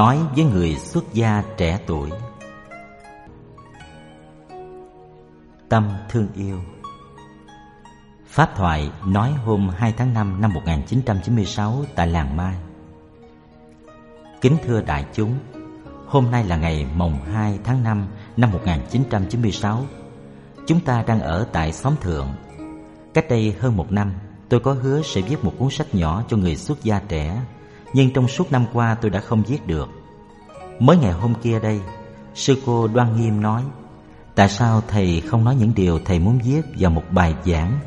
Nói với người xuất gia trẻ tuổi. Tâm thương yêu. Pháp thoại nói hôm 2 tháng 5 năm 1996 tại làng Mai. Kính thưa đại chúng, Hôm nay là ngày mồng 2 tháng 5 năm 1996 Chúng ta đang ở tại xóm thượng. Cách đây hơn một năm, Tôi có hứa sẽ viết một cuốn sách nhỏ cho người xuất gia trẻ. Nhưng trong suốt năm qua tôi đã không viết được. Mới ngày hôm kia đây, Sư cô Đoan Nghiêm nói, Tại sao thầy không nói những điều thầy muốn viết vào một bài giảng?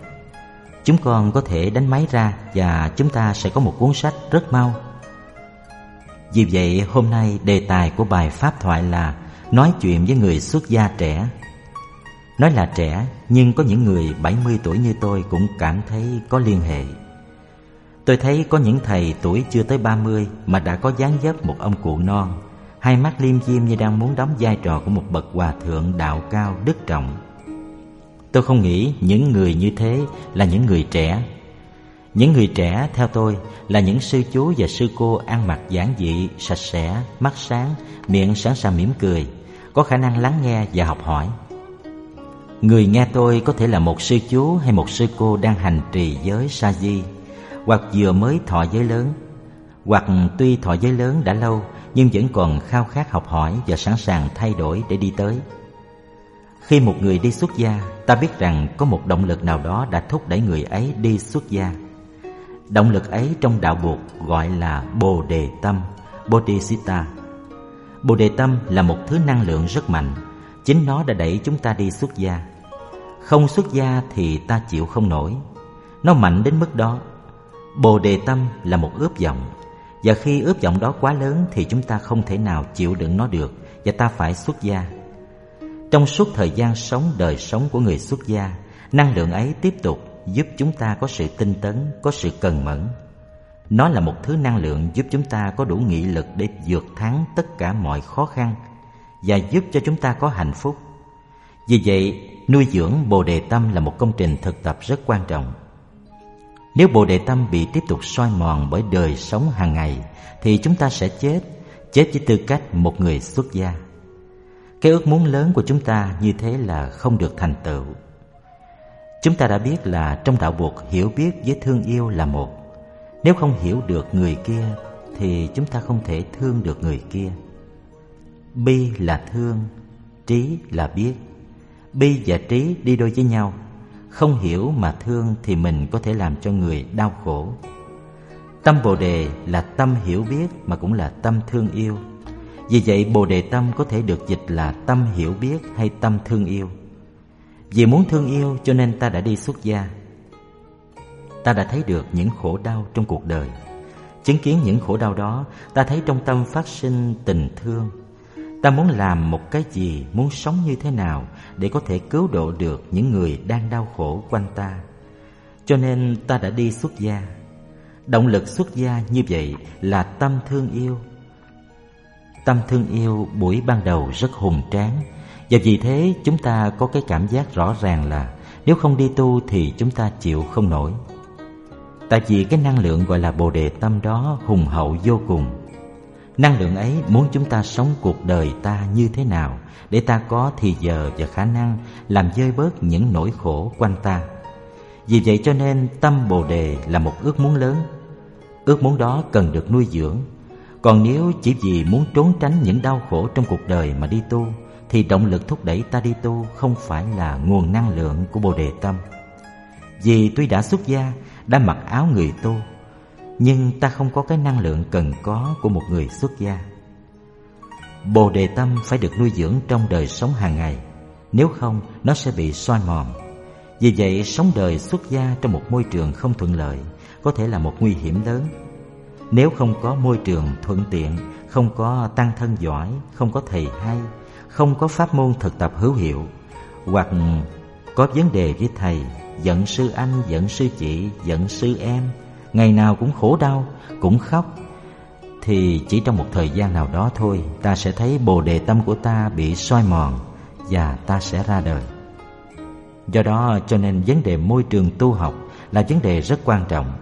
Chúng con có thể đánh máy ra Và chúng ta sẽ có một cuốn sách rất mau. Vì vậy, hôm nay đề tài của bài pháp thoại là Nói chuyện với người xuất gia trẻ. Nói là trẻ, nhưng có những người 70 tuổi như tôi cũng cảm thấy có liên hệ. Tôi thấy có những thầy tuổi chưa tới 30 mà đã có dáng dấp một ông cụ non. Hai mắt liêm diêm như đang muốn đóng vai trò của một bậc hòa thượng đạo cao đức trọng. Tôi không nghĩ những người như thế là những người trẻ. Những người trẻ theo tôi là những sư chú và sư cô ăn mặc giản dị, sạch sẽ, mắt sáng, miệng sẵn sàng mỉm cười Có khả năng lắng nghe và học hỏi. Người nghe tôi có thể là một sư chú hay một sư cô đang hành trì giới sa di. Hoặc vừa mới thọ giới lớn Hoặc tuy thọ giới lớn đã lâu nhưng vẫn còn khao khát học hỏi và sẵn sàng thay đổi để đi tới. Khi một người đi xuất gia, ta biết rằng có một động lực nào đó đã thúc đẩy người ấy đi xuất gia. Động lực ấy trong đạo buộc gọi là Bồ Đề Tâm, Bodhisatta. Bồ Đề Tâm là một thứ năng lượng rất mạnh Chính nó đã đẩy chúng ta đi xuất gia. Không xuất gia thì ta chịu không nổi. Nó mạnh đến mức đó. Bồ đề tâm là một ướp vọng. Và khi ướp vọng đó quá lớn Thì chúng ta không thể nào chịu đựng nó được Và ta phải xuất gia. Trong suốt thời gian sống, đời sống của người xuất gia, Năng lượng ấy tiếp tục giúp chúng ta có sự tinh tấn, Có sự cần mẫn. Nó là một thứ năng lượng giúp chúng ta có đủ nghị lực Để vượt thắng tất cả mọi khó khăn Và giúp cho chúng ta có hạnh phúc. Vì vậy, Nuôi dưỡng Bồ Đề Tâm là một công trình thực tập rất quan trọng. Nếu Bồ Đề Tâm bị tiếp tục soi mòn bởi đời sống hàng ngày thì chúng ta sẽ chết, chết với tư cách một người xuất gia. Cái ước muốn lớn của chúng ta như thế là không được thành tựu. Chúng ta đã biết là trong đạo Phật hiểu biết với thương yêu là một. Nếu không hiểu được người kia thì chúng ta không thể thương được người kia. Bi là thương, trí là biết bi và trí đi đôi với nhau không hiểu mà thương thì mình có thể làm cho người đau khổ. Tâm bồ đề là tâm hiểu biết mà cũng là tâm thương yêu. Vì vậy, bồ đề tâm có thể được dịch là tâm hiểu biết hay tâm thương yêu. Vì muốn thương yêu cho nên ta đã đi xuất gia. Ta đã thấy được những khổ đau trong cuộc đời. Chứng kiến những khổ đau đó, ta thấy trong tâm phát sinh tình thương. Ta muốn làm một cái gì, muốn sống như thế nào để có thể cứu độ được những người đang đau khổ quanh ta. Cho nên ta đã đi xuất gia. Động lực xuất gia như vậy là tâm thương yêu. Tâm thương yêu buổi ban đầu rất hùng tráng và vì thế chúng ta có cái cảm giác rõ ràng là nếu không đi tu thì chúng ta chịu không nổi. Tại vì cái năng lượng gọi là Bồ đề tâm đó hùng hậu vô cùng Năng lượng ấy muốn chúng ta sống cuộc đời ta như thế nào để ta có thì giờ và khả năng làm dơi bớt những nỗi khổ quanh ta. Vì vậy cho nên tâm Bồ đề là một ước muốn lớn. Ước muốn đó cần được nuôi dưỡng. Còn nếu chỉ vì muốn trốn tránh những đau khổ trong cuộc đời mà đi tu thì động lực thúc đẩy ta đi tu không phải là nguồn năng lượng của Bồ đề tâm. Vì tuy đã xuất gia, đã mặc áo người tu nhưng ta không có cái năng lượng cần có của một người xuất gia. Bồ đề tâm phải được nuôi dưỡng trong đời sống hàng ngày, nếu không nó sẽ bị soi mòn. Vì vậy, sống đời xuất gia trong một môi trường không thuận lợi có thể là một nguy hiểm lớn. Nếu không có môi trường thuận tiện, không có tăng thân giỏi, không có thầy hay, không có pháp môn thực tập hữu hiệu, hoặc có vấn đề với thầy, giận sư anh, giận sư chị, giận sư em, ngày nào cũng khổ đau, cũng khóc thì chỉ trong một thời gian nào đó thôi ta sẽ thấy bồ đề tâm của ta bị soi mòn và ta sẽ ra đời. Do đó cho nên vấn đề môi trường tu học là vấn đề rất quan trọng.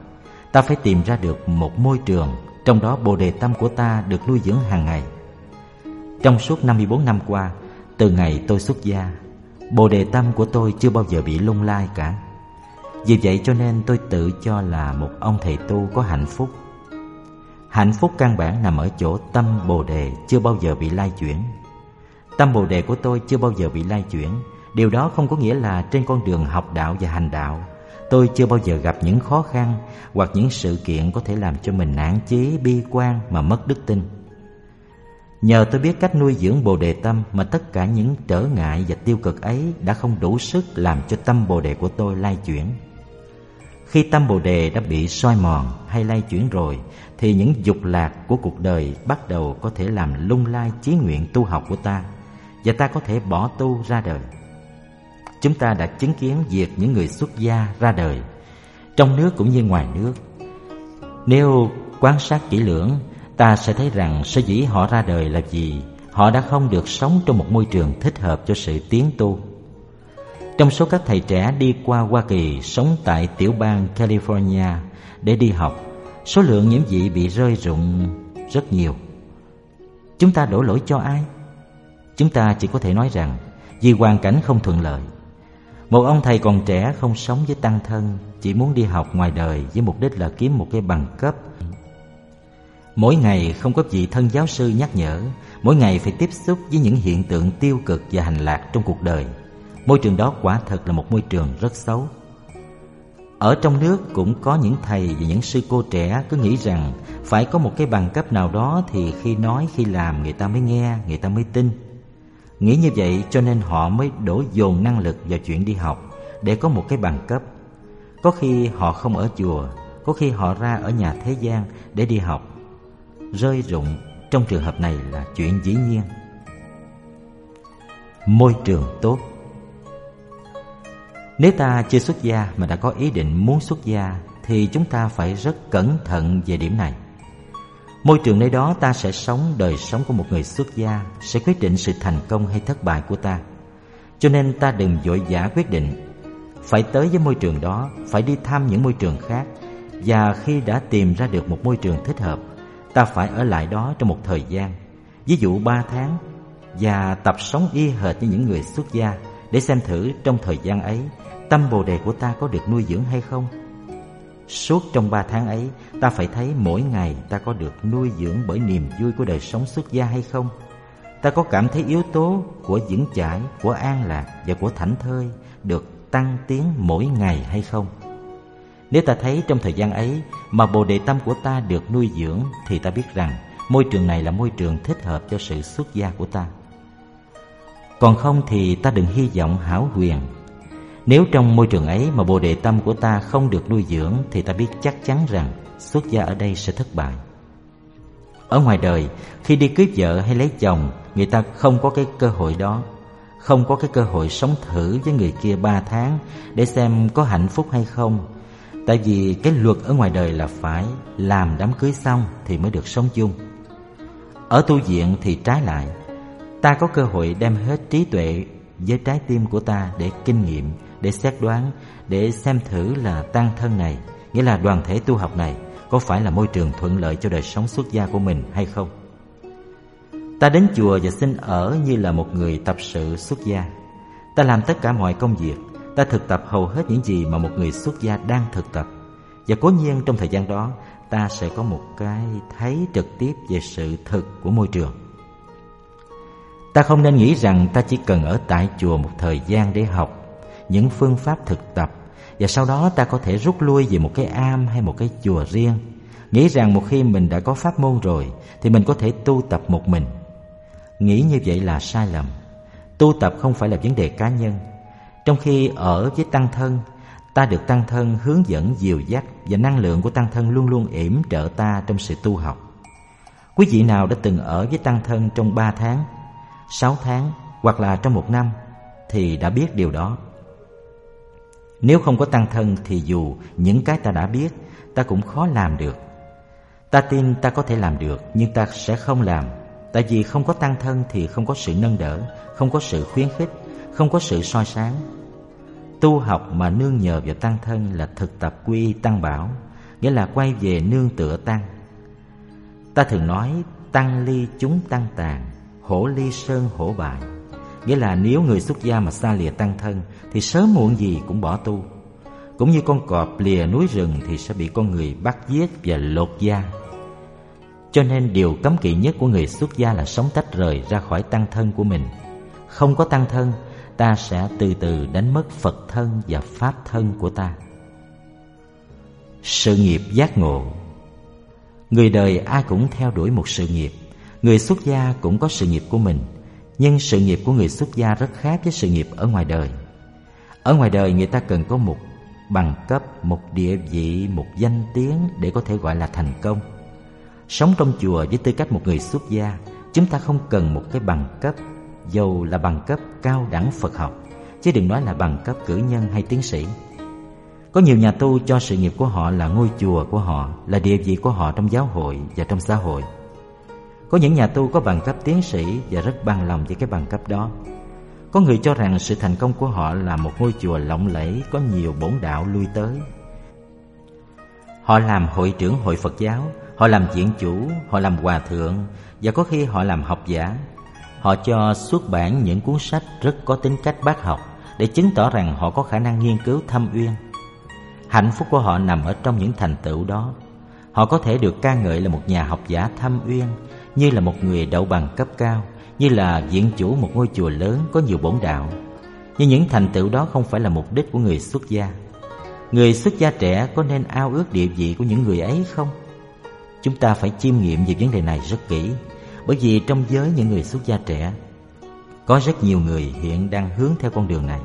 Ta phải tìm ra được một môi trường Trong đó Bồ Đề Tâm của ta được nuôi dưỡng hàng ngày Trong suốt 54 năm qua Từ ngày tôi xuất gia Bồ Đề Tâm của tôi chưa bao giờ bị lung lai cả vì vậy cho nên tôi tự cho là một ông thầy tu có hạnh phúc Hạnh phúc căn bản nằm ở chỗ tâm Bồ Đề chưa bao giờ bị lai chuyển Tâm Bồ Đề của tôi chưa bao giờ bị lai chuyển Điều đó không có nghĩa là trên con đường học đạo và hành đạo Tôi chưa bao giờ gặp những khó khăn hoặc những sự kiện có thể làm cho mình nản chí, bi quan mà mất đức tin. Nhờ tôi biết cách nuôi dưỡng Bồ Đề Tâm mà tất cả những trở ngại và tiêu cực ấy đã không đủ sức làm cho tâm Bồ Đề của tôi lai chuyển. Khi tâm Bồ Đề đã bị soi mòn hay lay chuyển rồi, thì những dục lạc của cuộc đời bắt đầu có thể làm lung lai chí nguyện tu học của ta, và ta có thể bỏ tu ra đời. Chúng ta đã chứng kiến việc những người xuất gia ra đời, Trong nước cũng như ngoài nước Nếu quan sát kỹ lưỡng, Ta sẽ thấy rằng sở dĩ họ ra đời là gì Họ đã không được sống trong một môi trường thích hợp cho sự tiến tu trong số các thầy trẻ đi qua Hoa Kỳ Sống tại tiểu bang California để đi học, Số lượng những vị bị rơi rụng rất nhiều. Chúng ta đổ lỗi cho ai? Chúng ta chỉ có thể nói rằng, Vì hoàn cảnh không thuận lợi, một ông thầy còn trẻ không sống với tăng thân, Chỉ muốn đi học ngoài đời với mục đích là kiếm một cái bằng cấp. Mỗi ngày không có vị thân giáo sư nhắc nhở, Mỗi ngày phải tiếp xúc với những hiện tượng tiêu cực và hành lạc trong cuộc đời. Môi trường đó quả thật là một môi trường rất xấu Ở trong nước cũng có những thầy và những sư cô trẻ cứ nghĩ rằng Phải có một cái bằng cấp nào đó thì khi nói khi làm người ta mới nghe, người ta mới tin Nghĩ như vậy cho nên họ mới đổ dồn năng lực vào chuyện đi học để có một cái bằng cấp. Có khi họ không ở chùa, có khi họ ra ở nhà thế gian để đi học. Rơi rụng trong trường hợp này là chuyện dĩ nhiên. Môi trường tốt nếu ta chưa xuất gia mà đã có ý định muốn xuất gia, thì chúng ta phải rất cẩn thận về điểm này. Môi trường nơi đó ta sẽ sống đời sống của một người xuất gia Sẽ quyết định sự thành công hay thất bại của ta. Cho nên ta đừng vội vã quyết định. Phải tới với môi trường đó, Phải đi thăm những môi trường khác. Và khi đã tìm ra được một môi trường thích hợp, Ta phải ở lại đó trong một thời gian. Ví dụ ba tháng, Và tập sống y hệt như những người xuất gia Để xem thử trong thời gian ấy Tâm bồ đề của ta có được nuôi dưỡng hay không Suốt trong ba tháng ấy, ta phải thấy mỗi ngày ta có được nuôi dưỡng bởi niềm vui của đời sống xuất gia hay không? Ta có cảm thấy yếu tố của vững chãi, của an lạc và của thảnh thơi được tăng tiến mỗi ngày hay không? Nếu ta thấy trong thời gian ấy mà bồ đề tâm của ta được nuôi dưỡng thì ta biết rằng môi trường này là môi trường thích hợp cho sự xuất gia của ta. Còn không thì ta đừng hy vọng hảo huyền nếu trong môi trường ấy mà bồ đề tâm của ta không được nuôi dưỡng Thì ta biết chắc chắn rằng xuất gia ở đây sẽ thất bại. Ở ngoài đời, khi đi cưới vợ hay lấy chồng Người ta không có cái cơ hội đó. Không có cái cơ hội sống thử với người kia ba tháng Để xem có hạnh phúc hay không. Tại vì cái luật ở ngoài đời là phải làm đám cưới xong thì mới được sống chung. Ở tu viện thì trái lại Ta có cơ hội đem hết trí tuệ với trái tim của ta để kinh nghiệm để xét đoán, để xem thử là tăng thân này, nghĩa là đoàn thể tu học này, có phải là môi trường thuận lợi cho đời sống xuất gia của mình hay không. Ta đến chùa và xin ở như là một người tập sự xuất gia. Ta làm tất cả mọi công việc, ta thực tập hầu hết những gì mà một người xuất gia đang thực tập. Và cố nhiên trong thời gian đó, ta sẽ có một cái thấy trực tiếp về sự thực của môi trường. Ta không nên nghĩ rằng ta chỉ cần ở tại chùa một thời gian để học những phương pháp thực tập, và sau đó ta có thể rút lui về một cái am hay một cái chùa riêng. Nghĩ rằng một khi mình đã có pháp môn rồi, thì mình có thể tu tập một mình. Nghĩ như vậy là sai lầm. Tu tập không phải là vấn đề cá nhân. Trong khi ở với tăng thân, ta được tăng thân hướng dẫn dìu dắt, và năng lượng của tăng thân luôn luôn yểm trợ ta trong sự tu học. Quý vị nào đã từng ở với tăng thân trong ba tháng, sáu tháng hoặc là trong một năm, thì đã biết điều đó nếu không có tăng thân thì dù những cái ta đã biết Ta cũng khó làm được. Ta tin ta có thể làm được Nhưng ta sẽ không làm. Tại vì không có tăng thân thì không có sự nâng đỡ Không có sự khuyến khích Không có sự soi sáng. Tu học mà nương nhờ vào tăng thân là thực tập quy tăng bảo Nghĩa là quay về nương tựa tăng. Ta thường nói tăng ly chúng tăng tàn, hổ ly sơn hổ bại. Nghĩa là nếu người xuất gia mà xa lìa tăng thân thì sớm muộn gì cũng bỏ tu. Cũng như con cọp lìa núi rừng thì sẽ bị con người bắt giết và lột da. Cho nên điều cấm kỵ nhất của người xuất gia là sống tách rời ra khỏi tăng thân của mình. Không có tăng thân, ta sẽ từ từ đánh mất Phật thân và Pháp thân của ta. Sự nghiệp giác ngộ Người đời ai cũng theo đuổi một sự nghiệp Người xuất gia cũng có sự nghiệp của mình nhưng sự nghiệp của người xuất gia rất khác với sự nghiệp ở ngoài đời. Ở ngoài đời người ta cần có một bằng cấp, một địa vị, một danh tiếng để có thể gọi là thành công. Sống trong chùa với tư cách một người xuất gia Chúng ta không cần một cái bằng cấp Dầu là bằng cấp cao đẳng Phật học Chứ đừng nói là bằng cấp cử nhân hay tiến sĩ. Có nhiều nhà tu cho sự nghiệp của họ là ngôi chùa của họ, là địa vị của họ trong giáo hội và trong xã hội. Có những nhà tu có bằng cấp tiến sĩ và rất bằng lòng với cái bằng cấp đó. Có người cho rằng sự thành công của họ là một ngôi chùa lộng lẫy có nhiều bổn đạo lui tới. Họ làm hội trưởng hội Phật giáo, họ làm diện chủ, họ làm hòa thượng và có khi họ làm học giả. Họ cho xuất bản những cuốn sách rất có tính cách bác học để chứng tỏ rằng họ có khả năng nghiên cứu thâm uyên Hạnh phúc của họ nằm ở trong những thành tựu đó. Họ có thể được ca ngợi là một nhà học giả thâm uyên, như là một người đậu bằng cấp cao, như là viện chủ một ngôi chùa lớn có nhiều bổn đạo. Nhưng những thành tựu đó không phải là mục đích của người xuất gia. Người xuất gia trẻ có nên ao ước địa vị của những người ấy không? Chúng ta phải chiêm nghiệm về vấn đề này rất kỹ, bởi vì trong giới những người xuất gia trẻ có rất nhiều người hiện đang hướng theo con đường này,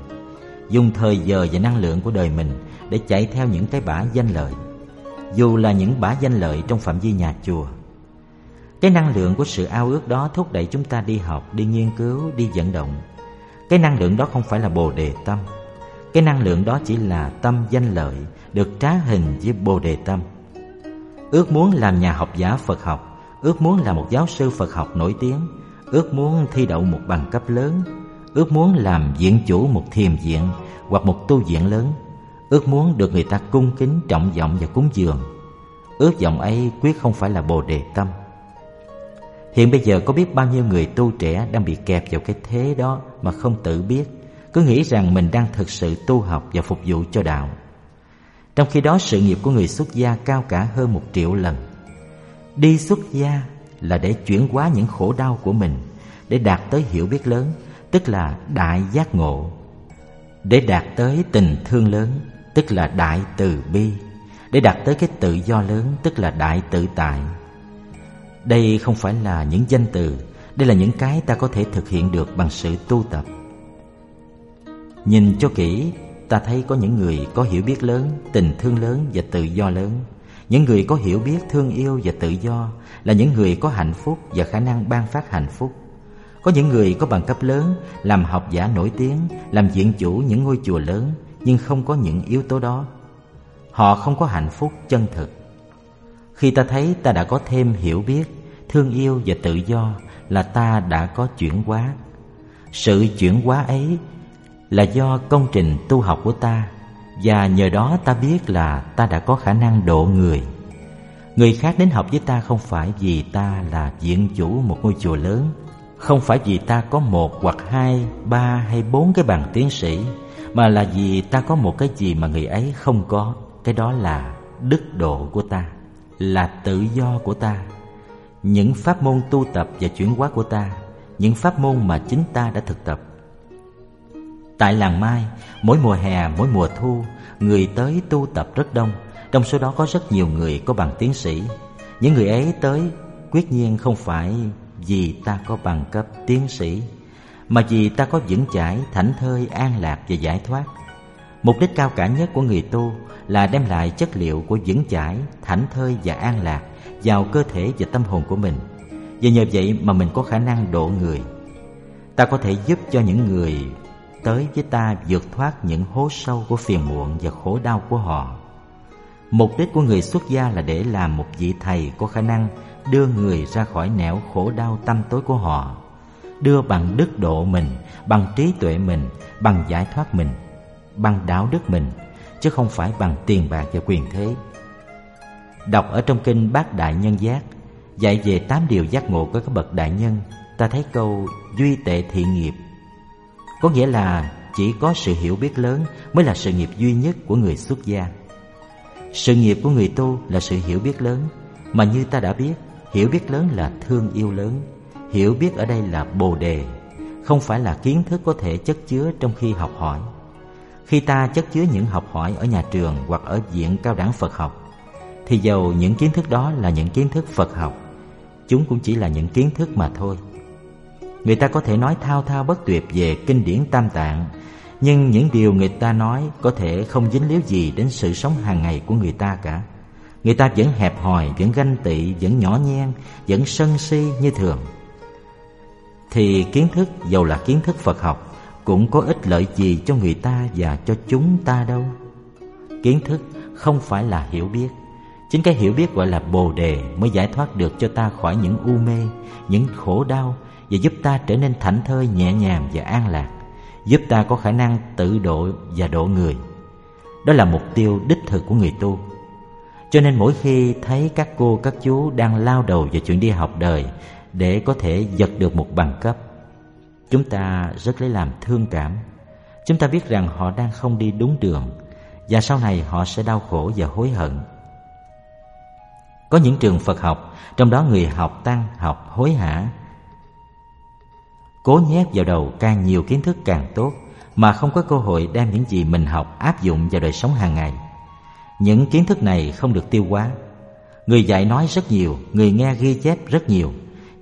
dùng thời giờ và năng lượng của đời mình để chạy theo những cái bả danh lợi dù là những bả danh lợi trong phạm vi nhà chùa cái năng lượng của sự ao ước đó thúc đẩy chúng ta đi học, đi nghiên cứu, đi vận động. Cái năng lượng đó không phải là bồ đề tâm. Cái năng lượng đó chỉ là tâm danh lợi, được trá hình với bồ đề tâm. Ước muốn làm nhà học giả phật học, ước muốn là một giáo sư phật học nổi tiếng, ước muốn thi đậu một bằng cấp lớn, ước muốn làm viện chủ một thiền viện hoặc một tu viện lớn, ước muốn được người ta cung kính, trọng vọng và cúng dường. Ước vọng ấy quyết không phải là bồ đề tâm hiện bây giờ có biết bao nhiêu người tu trẻ đang bị kẹp vào cái thế đó mà không tự biết. Cứ nghĩ rằng mình đang thực sự tu học và phục vụ cho đạo. Trong khi đó, sự nghiệp của người xuất gia cao cả hơn một triệu lần. Đi xuất gia là để chuyển hóa những khổ đau của mình, để đạt tới hiểu biết lớn, tức là đại giác ngộ. Để đạt tới tình thương lớn, tức là đại từ bi. Để đạt tới cái tự do lớn, tức là đại tự tại đây không phải là những danh từ, đây là những cái ta có thể thực hiện được bằng sự tu tập. Nhìn cho kỹ, ta thấy có những người có hiểu biết lớn, tình thương lớn và tự do lớn. Những người có hiểu biết thương yêu và tự do là những người có hạnh phúc và khả năng ban phát hạnh phúc. Có những người có bằng cấp lớn, làm học giả nổi tiếng, làm diện chủ những ngôi chùa lớn, nhưng không có những yếu tố đó. Họ không có hạnh phúc chân thực khi ta thấy ta đã có thêm hiểu biết, thương yêu và tự do là ta đã có chuyển hóa. Sự chuyển hóa ấy là do công trình tu học của ta và nhờ đó ta biết là ta đã có khả năng độ người. Người khác đến học với ta không phải vì ta là diện chủ một ngôi chùa lớn, không phải vì ta có một hoặc hai, ba hay bốn cái bằng tiến sĩ, mà là vì ta có một cái gì mà người ấy không có, cái đó là đức độ của ta là tự do của ta. Những pháp môn tu tập và chuyển hóa của ta những pháp môn mà chính ta đã thực tập. Tại làng mai mỗi mùa hè mỗi mùa thu người tới tu tập rất đông. Trong số đó có rất nhiều người có bằng tiến sĩ. Những người ấy tới quyết nhiên không phải vì ta có bằng cấp tiến sĩ mà vì ta có vững chãi, thảnh thơi, an lạc và giải thoát. Mục đích cao cả nhất của người tu là đem lại chất liệu của vững chãi, thảnh thơi và an lạc vào cơ thể và tâm hồn của mình. Và nhờ vậy mà mình có khả năng độ người. Ta có thể giúp cho những người tới với ta vượt thoát những hố sâu của phiền muộn và khổ đau của họ. Mục đích của người xuất gia là để làm một vị thầy có khả năng đưa người ra khỏi nẻo khổ đau tâm tối của họ đưa bằng đức độ mình bằng trí tuệ mình bằng giải thoát mình bằng đạo đức mình chứ không phải bằng tiền bạc và quyền thế. Đọc ở trong kinh bát đại nhân giác, Dạy về tám điều giác ngộ của các bậc đại nhân, Ta thấy câu duy tệ thiện nghiệp. Có nghĩa là chỉ có sự hiểu biết lớn Mới là sự nghiệp duy nhất của người xuất gia. Sự nghiệp của người tu là sự hiểu biết lớn, Mà như ta đã biết, Hiểu biết lớn là thương yêu lớn, Hiểu biết ở đây là bồ đề, Không phải là kiến thức có thể chất chứa trong khi học hỏi. Khi ta chất chứa những học hỏi ở nhà trường Hoặc ở viện cao đẳng Phật học Thì dầu những kiến thức đó là những kiến thức Phật học Chúng cũng chỉ là những kiến thức mà thôi. Người ta có thể nói thao thao bất tuyệt về kinh điển tam tạng Nhưng những điều người ta nói có thể không dính líu gì đến sự sống hàng ngày của người ta cả. Người ta vẫn hẹp hòi, vẫn ganh tị, vẫn nhỏ nhen, vẫn sân si như thường. Thì kiến thức, dầu là kiến thức Phật học cũng có ích lợi gì cho người ta và cho chúng ta đâu Kiến thức không phải là hiểu biết Chính cái hiểu biết gọi là bồ đề mới giải thoát được cho ta khỏi những u mê, những khổ đau và giúp ta trở nên thảnh thơi, nhẹ nhàng và an lạc, giúp ta có khả năng tự độ và độ người. Đó là mục tiêu đích thực của người tu. Cho nên mỗi khi thấy các cô các chú đang lao đầu vào chuyện đi học đời để có thể giật được một bằng cấp, chúng ta rất lấy làm thương cảm. Chúng ta biết rằng họ đang không đi đúng đường và sau này họ sẽ đau khổ và hối hận. Có những trường Phật học, trong đó người học tăng, học hối hả. Cố nhét vào đầu càng nhiều kiến thức càng tốt, mà không có cơ hội đem những gì mình học áp dụng vào đời sống hàng ngày. Những kiến thức này không được tiêu hóa. Người dạy nói rất nhiều, người nghe ghi chép rất nhiều,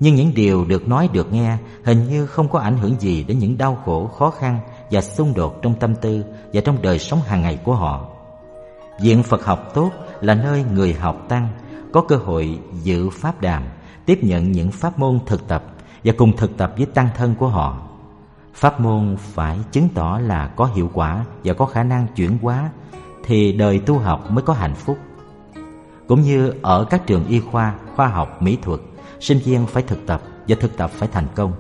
nhưng những điều được nói được nghe hình như không có ảnh hưởng gì đến những đau khổ, khó khăn và xung đột trong tâm tư và trong đời sống hàng ngày của họ. Viện Phật học tốt là nơi người học tăng có cơ hội dự pháp đàm, tiếp nhận những pháp môn thực tập và cùng thực tập với tăng thân của họ. Pháp môn phải chứng tỏ là có hiệu quả và có khả năng chuyển hóa thì đời tu học mới có hạnh phúc. Cũng như ở các trường y khoa, khoa học, mỹ thuật, sinh viên phải thực tập và thực tập phải thành công.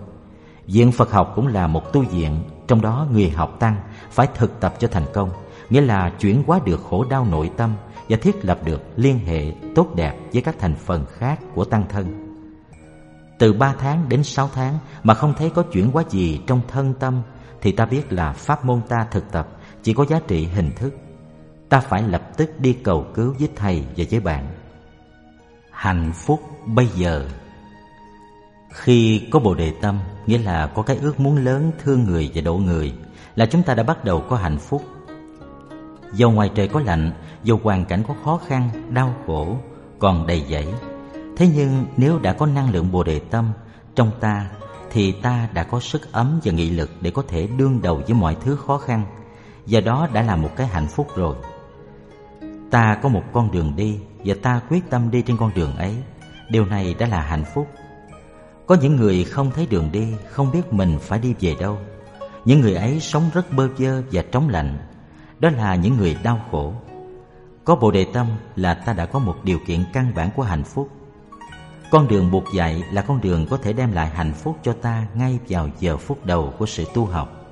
Viện Phật học cũng là một tu viện, trong đó người học tăng phải thực tập cho thành công, nghĩa là chuyển hóa được khổ đau nội tâm và thiết lập được liên hệ tốt đẹp với các thành phần khác của tăng thân. Từ ba tháng đến sáu tháng mà không thấy có chuyển hóa gì trong thân tâm thì ta biết là pháp môn ta thực tập chỉ có giá trị hình thức. Ta phải lập tức đi cầu cứu với thầy và với bạn. Hạnh phúc bây giờ khi có Bồ Đề Tâm Nghĩa là có cái ước muốn lớn thương người và độ người Là chúng ta đã bắt đầu có hạnh phúc. Dầu ngoài trời có lạnh Dù hoàn cảnh có khó khăn, đau khổ Còn đầy dẫy. Thế nhưng nếu đã có năng lượng Bồ Đề Tâm Trong ta Thì ta đã có sức ấm và nghị lực Để có thể đương đầu với mọi thứ khó khăn Và đó đã là một cái hạnh phúc rồi. Ta có một con đường đi Và ta quyết tâm đi trên con đường ấy. Điều này đã là hạnh phúc. Có những người không thấy đường đi, Không biết mình phải đi về đâu. Những người ấy sống rất bơ vơ và trống lạnh. Đó là những người đau khổ. Có Bồ Đề Tâm là ta đã có một điều kiện căn bản của hạnh phúc. Con đường buộc dạy là con đường có thể đem lại hạnh phúc cho ta Ngay vào giờ phút đầu của sự tu học.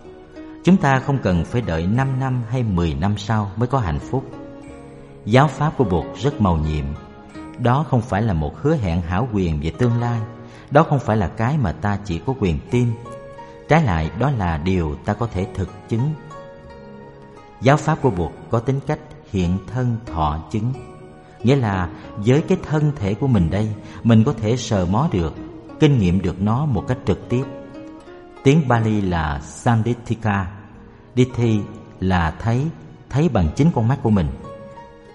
Chúng ta không cần phải đợi 5 năm hay 10 năm sau mới có hạnh phúc. Giáo pháp của Bụt rất màu nhiệm. Đó không phải là một hứa hẹn hảo quyền về tương lai. Đó không phải là cái mà ta chỉ có quyền tin. Trái lại, đó là điều ta có thể thực chứng. Giáo pháp của Bụt có tính cách hiện thân thọ chứng. Nghĩa là, với cái thân thể của mình đây, Mình có thể sờ mó được, Kinh nghiệm được nó một cách trực tiếp. Tiếng Bali là Sandithika Dithi là thấy Thấy bằng chính con mắt của mình.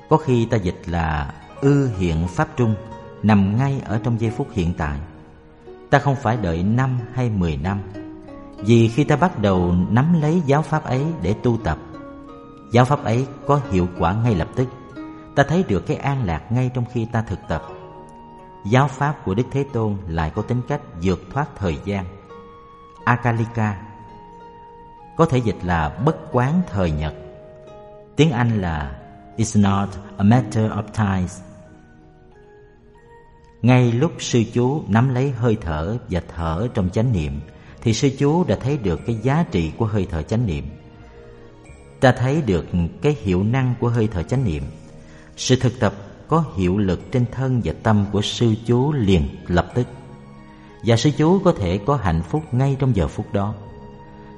Có khi ta dịch là ư hiện pháp trung, Nằm ngay ở trong giây phút hiện tại. Ta không phải đợi năm hay mười năm. Vì khi ta bắt đầu nắm lấy giáo pháp ấy để tu tập, Giáo pháp ấy có hiệu quả ngay lập tức. Ta thấy được cái an lạc ngay trong khi ta thực tập. Giáo pháp của Đức Thế Tôn lại có tính cách vượt thoát thời gian. Akalika Có thể dịch là bất quán thời nhật. Tiếng Anh là is not a matter of time. Ngay lúc sư chú nắm lấy hơi thở và thở trong chánh niệm, thì sư chú đã thấy được cái giá trị của hơi thở chánh niệm. Ta thấy được cái hiệu năng của hơi thở chánh niệm. Sự thực tập có hiệu lực trên thân và tâm của sư chú liền lập tức và sư chú có thể có hạnh phúc ngay trong giờ phút đó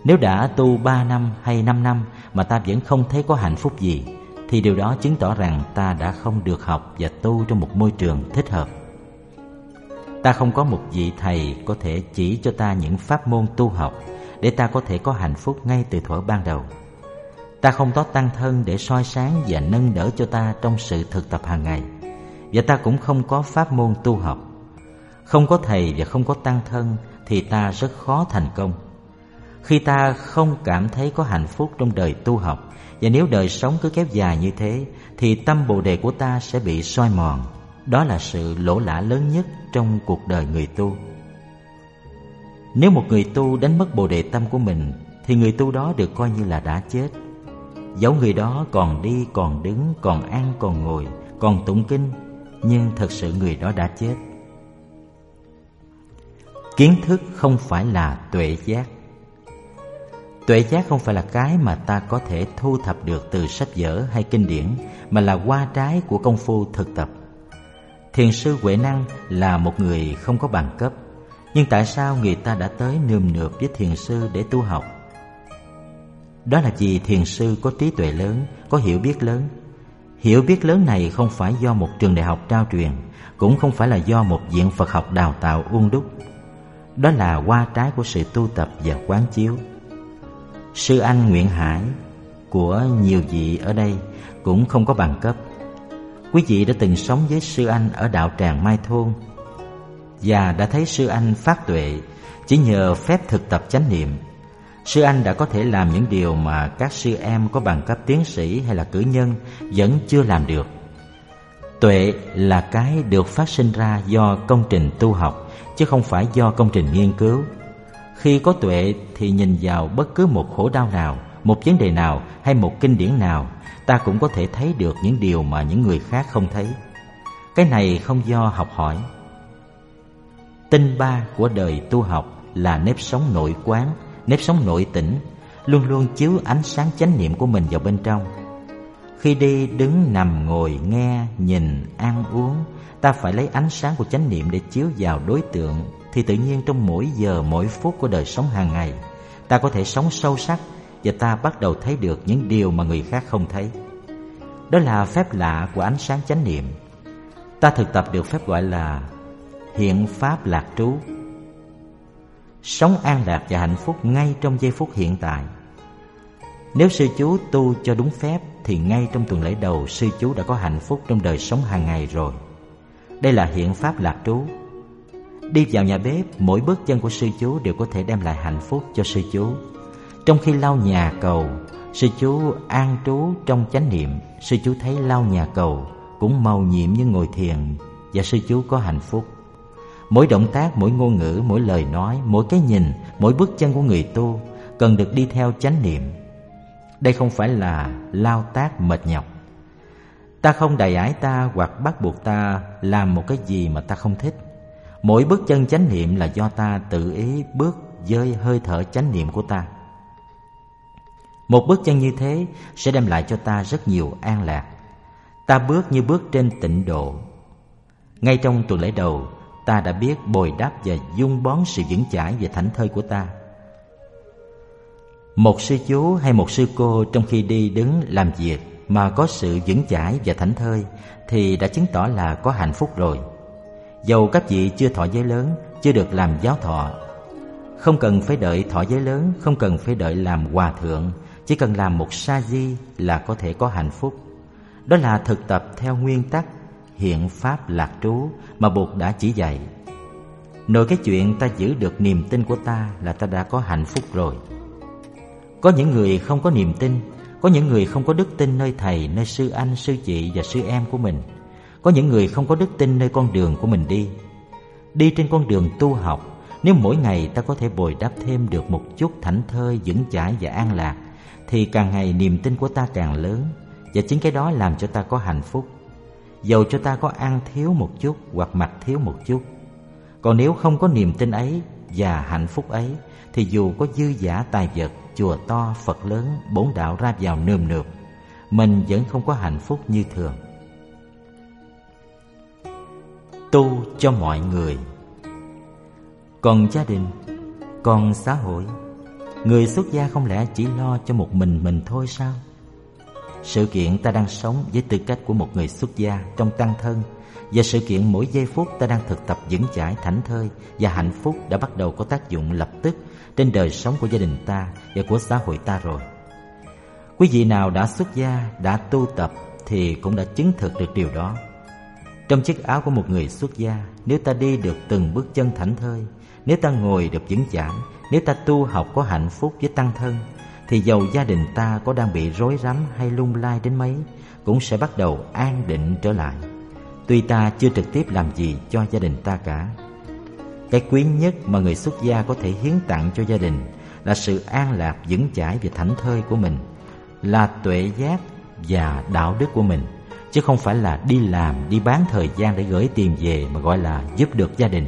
nếu đã tu ba năm hay năm năm mà ta vẫn không thấy có hạnh phúc gì, thì điều đó chứng tỏ rằng ta đã không được học và tu trong một môi trường thích hợp ta không có một vị thầy có thể chỉ cho ta những pháp môn tu học để ta có thể có hạnh phúc ngay từ thuở ban đầu. Ta không có tăng thân để soi sáng và nâng đỡ cho ta trong sự thực tập hàng ngày. Và ta cũng không có pháp môn tu học. Không có thầy và không có tăng thân thì ta rất khó thành công. Khi ta không cảm thấy có hạnh phúc trong đời tu học, và nếu đời sống cứ kéo dài như thế, thì tâm bồ đề của ta sẽ bị soi mòn đó là sự lỗ lã lớn nhất trong cuộc đời người tu. Nếu một người tu đánh mất bồ đề tâm của mình, thì người tu đó được coi như là đã chết. Dẫu người đó còn đi, còn đứng, còn ăn, còn ngồi, còn tụng kinh, nhưng thật sự người đó đã chết. Kiến thức không phải là tuệ giác. Tuệ giác không phải là cái mà ta có thể thu thập được từ sách vở hay kinh điển, mà là qua trái của công phu thực tập thiền sư huệ năng là một người không có bằng cấp. Nhưng tại sao người ta đã tới nườm nượp với thiền sư để tu học? Đó là vì thiền sư có trí tuệ lớn, có hiểu biết lớn. Hiểu biết lớn này không phải do một trường đại học trao truyền, cũng không phải là do một viện phật học đào tạo uôn đúc. Đó là qua trái của sự tu tập và quán chiếu. Sư anh nguyễn hải của nhiều vị ở đây cũng không có bằng cấp quý vị đã từng sống với sư anh ở đạo tràng mai thôn và đã thấy sư anh phát tuệ chỉ nhờ phép thực tập chánh niệm. Sư anh đã có thể làm những điều mà các sư em có bằng cấp tiến sĩ hay là cử nhân vẫn chưa làm được. Tuệ là cái được phát sinh ra do công trình tu học, chứ không phải do công trình nghiên cứu. Khi có tuệ thì nhìn vào bất cứ một khổ đau nào, một vấn đề nào hay một kinh điển nào ta cũng có thể thấy được những điều mà những người khác không thấy. Cái này không do học hỏi. Tinh ba của đời tu học là nếp sống nội quán, nếp sống nội tỉnh, luôn luôn chiếu ánh sáng chánh niệm của mình vào bên trong. Khi đi đứng nằm ngồi nghe, nhìn, ăn uống, ta phải lấy ánh sáng của chánh niệm để chiếu vào đối tượng, thì tự nhiên trong mỗi giờ, mỗi phút của đời sống hàng ngày, ta có thể sống sâu sắc và ta bắt đầu thấy được những điều mà người khác không thấy. Đó là phép lạ của ánh sáng chánh niệm. Ta thực tập được phép gọi là hiện pháp lạc trú. Sống an lạc và hạnh phúc ngay trong giây phút hiện tại. Nếu sư chú tu cho đúng phép, thì ngay trong tuần lễ đầu sư chú đã có hạnh phúc trong đời sống hàng ngày rồi. Đây là hiện pháp lạc trú. Đi vào nhà bếp, mỗi bước chân của sư chú đều có thể đem lại hạnh phúc cho sư chú trong khi lau nhà cầu, sư chú an trú trong chánh niệm, sư chú thấy lau nhà cầu cũng màu nhiệm như ngồi thiền và sư chú có hạnh phúc. Mỗi động tác, mỗi ngôn ngữ, mỗi lời nói, mỗi cái nhìn, mỗi bước chân của người tu cần được đi theo chánh niệm. Đây không phải là lao tác mệt nhọc. Ta không đầy ải ta hoặc bắt buộc ta làm một cái gì mà ta không thích. Mỗi bước chân chánh niệm là do ta tự ý bước với hơi thở chánh niệm của ta một bước chân như thế sẽ đem lại cho ta rất nhiều an lạc. Ta bước như bước trên tịnh độ. Ngay trong tuần lễ đầu, ta đã biết bồi đáp và dung bón sự vững chãi và thảnh thơi của ta. Một sư chú hay một sư cô trong khi đi đứng làm việc mà có sự vững chãi và thảnh thơi thì đã chứng tỏ là có hạnh phúc rồi. Dầu các vị chưa thọ giới lớn, chưa được làm giáo thọ, không cần phải đợi thọ giới lớn, không cần phải đợi làm hòa thượng chỉ cần làm một sa di là có thể có hạnh phúc đó là thực tập theo nguyên tắc hiện pháp lạc trú mà Bụt đã chỉ dạy. Nội cái chuyện ta giữ được niềm tin của ta là ta đã có hạnh phúc rồi. Có những người không có niềm tin, có những người không có đức tin nơi thầy, nơi sư anh, sư chị và sư em của mình. Có những người không có đức tin nơi con đường của mình đi. Đi trên con đường tu học, nếu mỗi ngày ta có thể bồi đắp thêm được một chút thảnh thơi, vững chãi và an lạc, thì càng ngày niềm tin của ta càng lớn, và chính cái đó làm cho ta có hạnh phúc. Dầu cho ta có ăn thiếu một chút hoặc mặc thiếu một chút còn nếu không có niềm tin ấy và hạnh phúc ấy thì dù có dư giả tài vật chùa to phật lớn bốn đạo ra vào nườm nượp mình vẫn không có hạnh phúc như thường. Tu cho mọi người. Còn gia đình còn xã hội người xuất gia không lẽ chỉ lo cho một mình mình thôi sao sự kiện ta đang sống với tư cách của một người xuất gia trong tăng thân và sự kiện mỗi giây phút ta đang thực tập vững chãi thảnh thơi và hạnh phúc đã bắt đầu có tác dụng lập tức trên đời sống của gia đình ta và của xã hội ta rồi. Quý vị nào đã xuất gia, đã tu tập thì cũng đã chứng thực được điều đó. Trong chiếc áo của một người xuất gia, nếu ta đi được từng bước chân thảnh thơi, nếu ta ngồi được vững chãi, nếu ta tu học có hạnh phúc với tăng thân, thì dầu gia đình ta có đang bị rối rắm hay lung lai đến mấy, cũng sẽ bắt đầu an định trở lại. Tuy ta chưa trực tiếp làm gì cho gia đình ta cả. Cái quý nhất mà người xuất gia có thể hiến tặng cho gia đình là sự an lạc vững chãi và thảnh thơi của mình, là tuệ giác và đạo đức của mình, chứ không phải là đi làm, đi bán thời gian để gửi tiền về mà gọi là giúp được gia đình.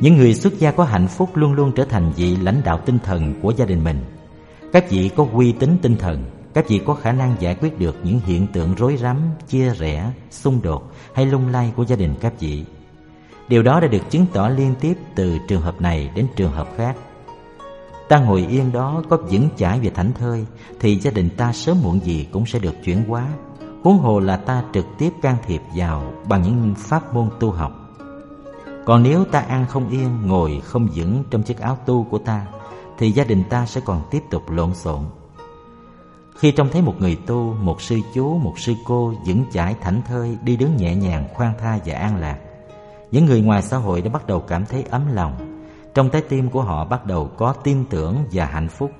Những người xuất gia có hạnh phúc luôn luôn trở thành vị lãnh đạo tinh thần của gia đình mình. Các vị có uy tín tinh thần, các vị có khả năng giải quyết được những hiện tượng rối rắm, chia rẽ, xung đột hay lung lay của gia đình các vị. Điều đó đã được chứng tỏ liên tiếp từ trường hợp này đến trường hợp khác. Ta ngồi yên đó có vững chãi về thảnh thơi thì gia đình ta sớm muộn gì cũng sẽ được chuyển hóa. Huống hồ là ta trực tiếp can thiệp vào bằng những pháp môn tu học. Còn nếu ta ăn không yên, ngồi không vững trong chiếc áo tu của ta thì gia đình ta sẽ còn tiếp tục lộn xộn. Khi trông thấy một người tu, một sư chú, một sư cô vững chãi thảnh thơi đi đứng nhẹ nhàng, khoan tha và an lạc, những người ngoài xã hội đã bắt đầu cảm thấy ấm lòng. Trong trái tim của họ bắt đầu có tin tưởng và hạnh phúc.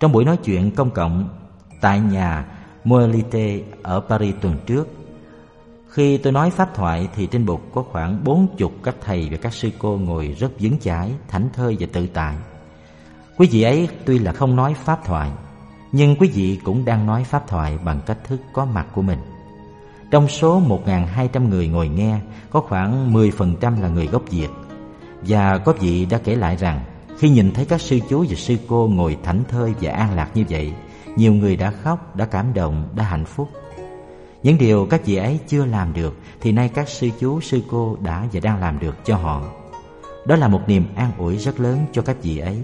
Trong buổi nói chuyện công cộng tại nhà Moelite ở Paris tuần trước, khi tôi nói pháp thoại thì trên bục có khoảng bốn chục các thầy và các sư cô ngồi rất vững chãi, thảnh thơi và tự tại. Quý vị ấy tuy là không nói pháp thoại, nhưng quý vị cũng đang nói pháp thoại bằng cách thức có mặt của mình. Trong số 1.200 người ngồi nghe, có khoảng 10% là người gốc Việt. Và có vị đã kể lại rằng, khi nhìn thấy các sư chú và sư cô ngồi thảnh thơi và an lạc như vậy, nhiều người đã khóc, đã cảm động, đã hạnh phúc. Những điều các chị ấy chưa làm được thì nay các sư chú, sư cô đã và đang làm được cho họ. Đó là một niềm an ủi rất lớn cho các chị ấy.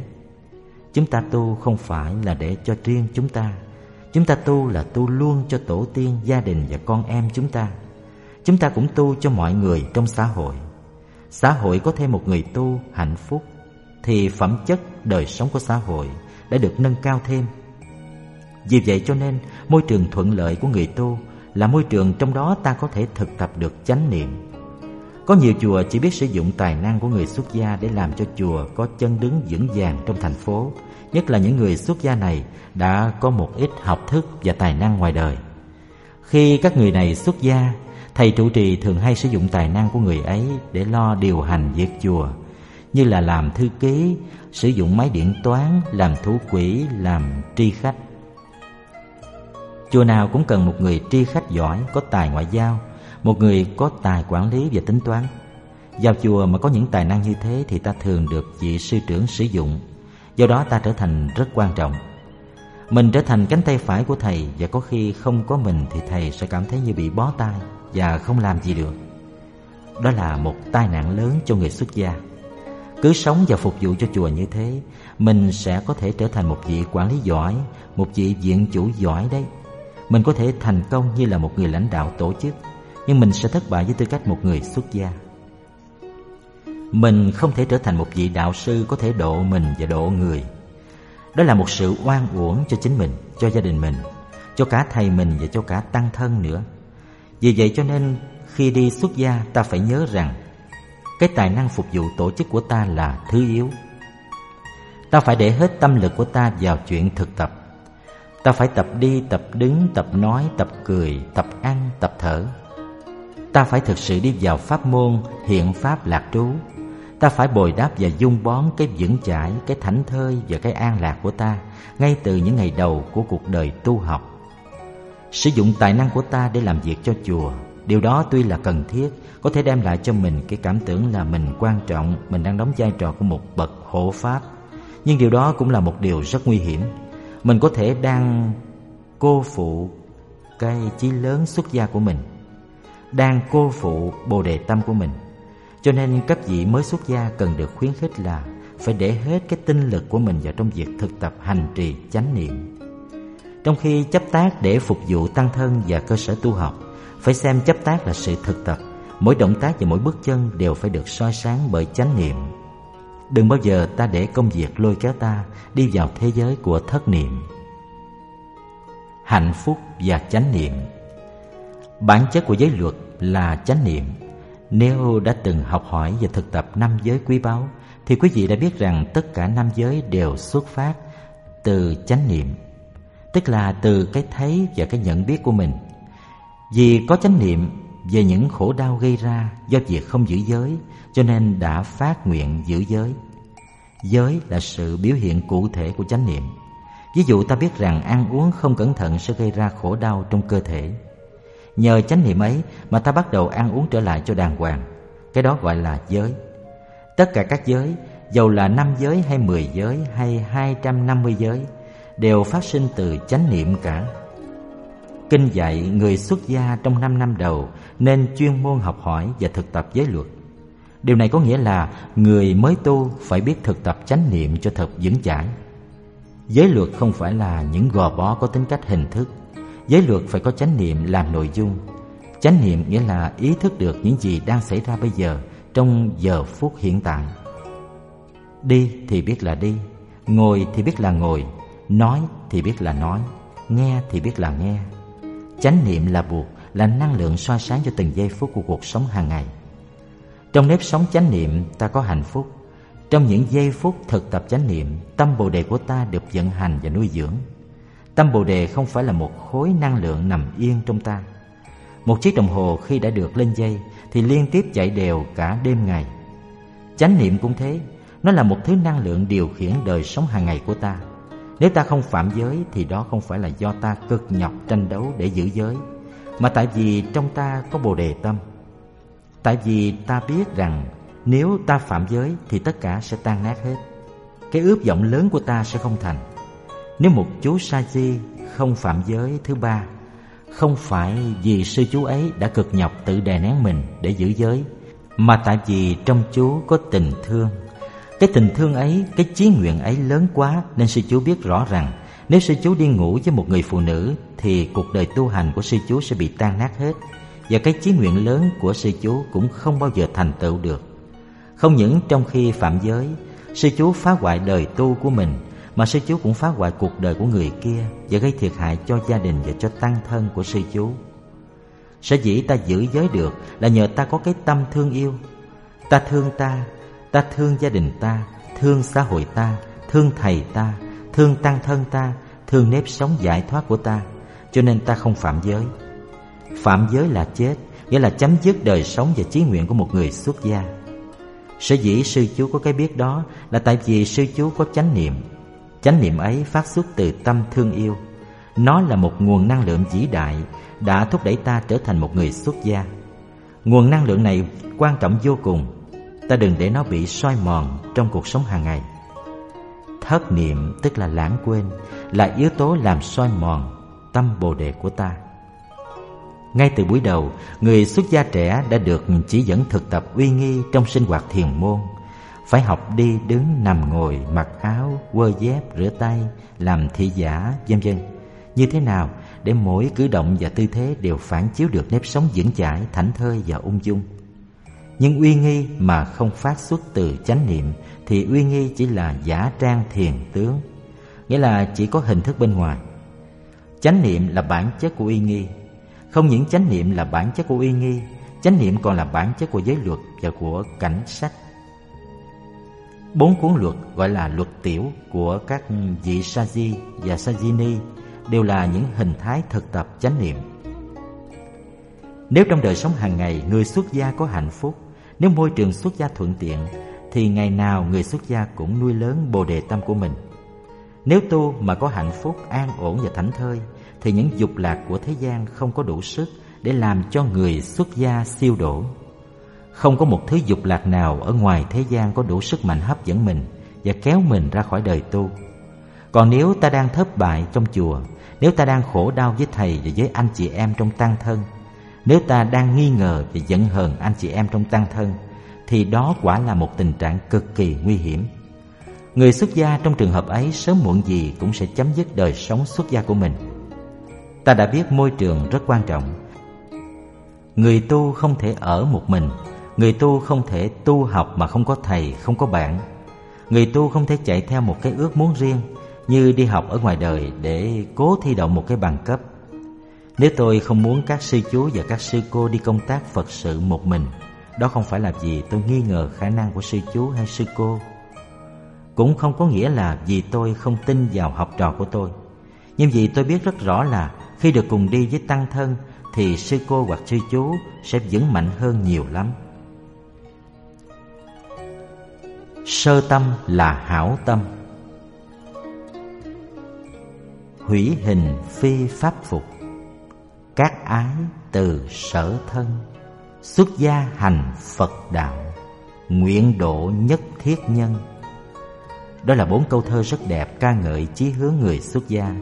Chúng ta tu không phải là để cho riêng chúng ta Chúng ta tu là tu luôn cho tổ tiên, gia đình và con em chúng ta Chúng ta cũng tu cho mọi người trong xã hội Xã hội có thêm một người tu hạnh phúc Thì phẩm chất đời sống của xã hội đã được nâng cao thêm Vì vậy cho nên môi trường thuận lợi của người tu là môi trường trong đó ta có thể thực tập được chánh niệm Có nhiều chùa chỉ biết sử dụng tài năng của người xuất gia Để làm cho chùa có chân đứng vững vàng trong thành phố nhất là những người xuất gia này đã có một ít học thức và tài năng ngoài đời. Khi các người này xuất gia, thầy trụ trì thường hay sử dụng tài năng của người ấy để lo điều hành việc chùa, như là làm thư ký, sử dụng máy điện toán, làm thủ quỹ, làm tri khách. Chùa nào cũng cần một người tri khách giỏi, có tài ngoại giao, một người có tài quản lý và tính toán. Vào chùa mà có những tài năng như thế thì ta thường được vị sư trưởng sử dụng. Do đó ta trở thành rất quan trọng. Mình trở thành cánh tay phải của thầy Và có khi không có mình thì thầy sẽ cảm thấy như bị bó tay Và không làm gì được. Đó là một tai nạn lớn cho người xuất gia. Cứ sống và phục vụ cho chùa như thế Mình sẽ có thể trở thành một vị quản lý giỏi Một vị viện chủ giỏi đấy. Mình có thể thành công như là một người lãnh đạo tổ chức Nhưng mình sẽ thất bại với tư cách một người xuất gia. Mình không thể trở thành một vị đạo sư có thể độ mình và độ người. Đó là một sự oan uổng cho chính mình, cho gia đình mình Cho cả thầy mình và cho cả tăng thân nữa. Vì vậy cho nên khi đi xuất gia ta phải nhớ rằng Cái tài năng phục vụ tổ chức của ta là thứ yếu. Ta phải để hết tâm lực của ta vào chuyện thực tập. Ta phải tập đi, tập đứng, tập nói, tập cười, tập ăn, tập thở Ta phải thực sự đi vào pháp môn hiện pháp lạc trú Ta phải bồi đáp và dung bón cái vững chãi, cái thảnh thơi và cái an lạc của ta ngay từ những ngày đầu của cuộc đời tu học. Sử dụng tài năng của ta để làm việc cho chùa, điều đó tuy là cần thiết, có thể đem lại cho mình cái cảm tưởng là mình quan trọng, mình đang đóng vai trò của một bậc hộ pháp. Nhưng điều đó cũng là một điều rất nguy hiểm. Mình có thể đang cô phụ cái chí lớn xuất gia của mình. đang cô phụ bồ đề tâm của mình. Cho nên các vị mới xuất gia cần được khuyến khích là phải để hết cái tinh lực của mình vào trong việc thực tập hành trì chánh niệm. Trong khi chấp tác để phục vụ tăng thân và cơ sở tu học, phải xem chấp tác là sự thực tập. Mỗi động tác và mỗi bước chân đều phải được soi sáng bởi chánh niệm. Đừng bao giờ ta để công việc lôi kéo ta đi vào thế giới của thất niệm. Hạnh phúc và chánh niệm Bản chất của giới luật là chánh niệm. Nếu đã từng học hỏi và thực tập năm giới quý báu, thì quý vị đã biết rằng tất cả năm giới đều xuất phát từ chánh niệm, tức là từ cái thấy và cái nhận biết của mình. Vì có chánh niệm về những khổ đau gây ra do việc không giữ giới, cho nên đã phát nguyện giữ giới. Giới là sự biểu hiện cụ thể của chánh niệm. Ví dụ ta biết rằng ăn uống không cẩn thận sẽ gây ra khổ đau trong cơ thể. Nhờ chánh niệm ấy mà ta bắt đầu ăn uống trở lại cho đàng hoàng. Cái đó gọi là giới. Tất cả các giới, dầu là năm giới hay mười giới hay hai trăm năm mươi giới, đều phát sinh từ chánh niệm cả. Kinh dạy người xuất gia trong năm năm đầu nên chuyên môn học hỏi và thực tập giới luật. Điều này có nghĩa là người mới tu phải biết thực tập chánh niệm cho thật vững chãi. Giới luật không phải là những gò bó có tính cách hình thức. Giới luật phải có chánh niệm làm nội dung. Chánh niệm nghĩa là ý thức được những gì đang xảy ra bây giờ trong giờ phút hiện tại. Đi thì biết là đi, ngồi thì biết là ngồi, nói thì biết là nói, nghe thì biết là nghe. Chánh niệm là buộc, là năng lượng soi sáng cho từng giây phút của cuộc sống hàng ngày. Trong nếp sống chánh niệm ta có hạnh phúc. Trong những giây phút thực tập chánh niệm, tâm Bồ đề của ta được vận hành và nuôi dưỡng. Tâm Bồ đề không phải là một khối năng lượng nằm yên trong ta. Một chiếc đồng hồ khi đã được lên dây thì liên tiếp chạy đều cả đêm ngày. Chánh niệm cũng thế, nó là một thứ năng lượng điều khiển đời sống hàng ngày của ta. Nếu ta không phạm giới thì đó không phải là do ta cực nhọc tranh đấu để giữ giới, mà tại vì trong ta có Bồ đề tâm. Tại vì ta biết rằng nếu ta phạm giới thì tất cả sẽ tan nát hết. Cái ước vọng lớn của ta sẽ không thành. Nếu một chú sa di không phạm giới thứ ba, không phải vì sư chú ấy đã cực nhọc tự đè nén mình để giữ giới, mà tại vì trong chú có tình thương. Cái tình thương ấy, cái chí nguyện ấy lớn quá nên sư chú biết rõ rằng nếu sư chú đi ngủ với một người phụ nữ thì cuộc đời tu hành của sư chú sẽ bị tan nát hết và cái chí nguyện lớn của sư chú cũng không bao giờ thành tựu được. Không những trong khi phạm giới, sư chú phá hoại đời tu của mình mà sư chú cũng phá hoại cuộc đời của người kia và gây thiệt hại cho gia đình và cho tăng thân của sư chú. Sở dĩ ta giữ giới được là nhờ ta có cái tâm thương yêu. Ta thương ta, ta thương gia đình ta, thương xã hội ta, thương thầy ta, thương tăng thân ta, thương nếp sống giải thoát của ta, cho nên ta không phạm giới. Phạm giới là chết, nghĩa là chấm dứt đời sống và chí nguyện của một người xuất gia. Sở dĩ sư chú có cái biết đó là tại vì sư chú có chánh niệm. Chánh niệm ấy phát xuất từ tâm thương yêu. Nó là một nguồn năng lượng vĩ đại đã thúc đẩy ta trở thành một người xuất gia. Nguồn năng lượng này quan trọng vô cùng. Ta đừng để nó bị soi mòn trong cuộc sống hàng ngày. Thất niệm tức là lãng quên là yếu tố làm soi mòn tâm bồ đề của ta. Ngay từ buổi đầu, người xuất gia trẻ đã được chỉ dẫn thực tập uy nghi trong sinh hoạt thiền môn. Phải học đi, đứng, nằm, ngồi, mặc áo, quơ dép, rửa tay, làm thị giả, vân vân. Như thế nào để mỗi cử động và tư thế đều phản chiếu được nếp sống vững chãi, thảnh thơi và ung dung. Nhưng uy nghi mà không phát xuất từ chánh niệm thì uy nghi chỉ là giả trang thiền tướng, nghĩa là chỉ có hình thức bên ngoài. Chánh niệm là bản chất của uy nghi, không những chánh niệm là bản chất của uy nghi, chánh niệm còn là bản chất của giới luật và của cảnh sách. Bốn cuốn luật gọi là luật tiểu của các vị Saji và Sajini đều là những hình thái thực tập chánh niệm. Nếu trong đời sống hàng ngày người xuất gia có hạnh phúc, nếu môi trường xuất gia thuận tiện, thì ngày nào người xuất gia cũng nuôi lớn bồ đề tâm của mình. Nếu tu mà có hạnh phúc, an ổn và thảnh thơi, thì những dục lạc của thế gian không có đủ sức để làm cho người xuất gia siêu đổ. Không có một thứ dục lạc nào ở ngoài thế gian có đủ sức mạnh hấp dẫn mình và kéo mình ra khỏi đời tu. Còn nếu ta đang thất bại trong chùa, nếu ta đang khổ đau với thầy và với anh chị em trong tăng thân, Nếu ta đang nghi ngờ và giận hờn anh chị em trong tăng thân Thì đó quả là một tình trạng cực kỳ nguy hiểm Người xuất gia trong trường hợp ấy sớm muộn gì cũng sẽ chấm dứt đời sống xuất gia của mình Ta đã biết môi trường rất quan trọng. Người tu không thể ở một mình. Người tu không thể tu học mà không có thầy, không có bạn. Người tu không thể chạy theo một cái ước muốn riêng Như đi học ở ngoài đời để cố thi đậu một cái bằng cấp. Nếu tôi không muốn các sư chú và các sư cô đi công tác Phật sự một mình Đó không phải là vì tôi nghi ngờ khả năng của sư chú hay sư cô. Cũng không có nghĩa là vì tôi không tin vào học trò của tôi. Nhưng vì tôi biết rất rõ là khi được cùng đi với tăng thân, Thì sư cô hoặc sư chú sẽ vững mạnh hơn nhiều lắm. Sơ tâm là hảo tâm. Hủy hình phi pháp phục. Các ái từ sở thân. Xuất gia hành Phật đạo. Nguyện độ nhất thiết nhân. Đó là bốn câu thơ rất đẹp ca ngợi chí hướng người xuất gia.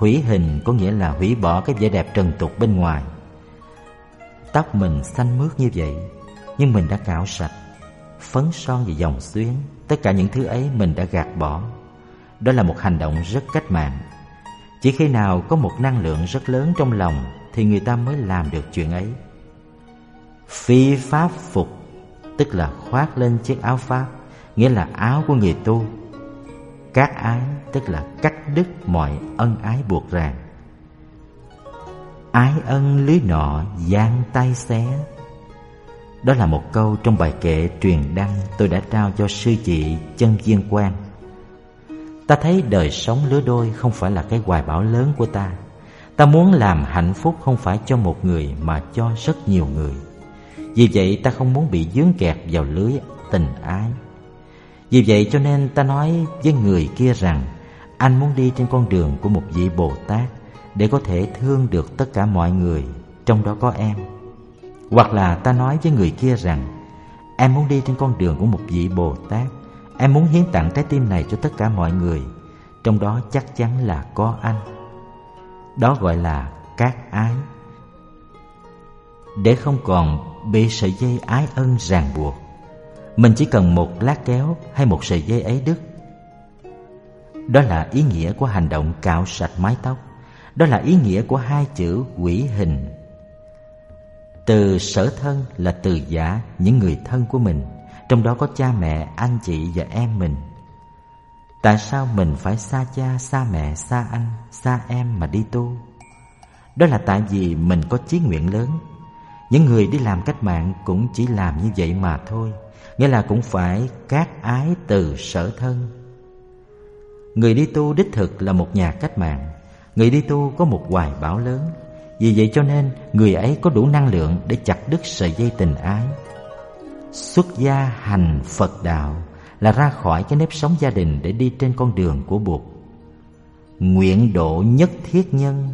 Hủy hình có nghĩa là hủy bỏ cái vẻ đẹp trần tục bên ngoài. Tóc mình xanh mướt như vậy, Nhưng mình đã cạo sạch, phấn son và dòng xuyến. Tất cả những thứ ấy mình đã gạt bỏ. Đó là một hành động rất cách mạng. Chỉ khi nào có một năng lượng rất lớn trong lòng Thì người ta mới làm được chuyện ấy. Phi pháp phục, Tức là khoác lên chiếc áo pháp, Nghĩa là áo của người tu. Các ái, tức là cắt đứt mọi ân ái buộc ràng Ái ân lưới nọ giang tay xé đó là một câu trong bài kệ truyền đăng tôi đã trao cho sư chị chân viên quan. Ta thấy đời sống lứa đôi không phải là cái hoài bão lớn của ta. Ta muốn làm hạnh phúc không phải cho một người mà cho rất nhiều người. Vì vậy ta không muốn bị dướng kẹt vào lưới tình ái. Vì vậy cho nên ta nói với người kia rằng anh muốn đi trên con đường của một vị Bồ Tát để có thể thương được tất cả mọi người, trong đó có em. Hoặc là ta nói với người kia rằng Em muốn đi trên con đường của một vị Bồ Tát Em muốn hiến tặng trái tim này cho tất cả mọi người Trong đó chắc chắn là có anh Đó gọi là các ái Để không còn bị sợi dây ái ân ràng buộc mình chỉ cần một lát kéo hay một sợi dây ấy đứt. Đó là ý nghĩa của hành động cạo sạch mái tóc. Đó là ý nghĩa của hai chữ quỷ hình. Từ sở thân là từ giả những người thân của mình Trong đó có cha mẹ, anh chị và em mình. Tại sao mình phải xa cha, xa mẹ, xa anh, xa em mà đi tu? Đó là tại vì mình có chí nguyện lớn. Những người đi làm cách mạng cũng chỉ làm như vậy mà thôi. Nghĩa là cũng phải các ái từ sở thân. Người đi tu đích thực là một nhà cách mạng. Người đi tu có một hoài bão lớn. Vì vậy cho nên người ấy có đủ năng lượng để chặt đứt sợi dây tình ái. Xuất gia hành Phật đạo là ra khỏi cái nếp sống gia đình để đi trên con đường của Bụt Nguyện độ nhất thiết nhân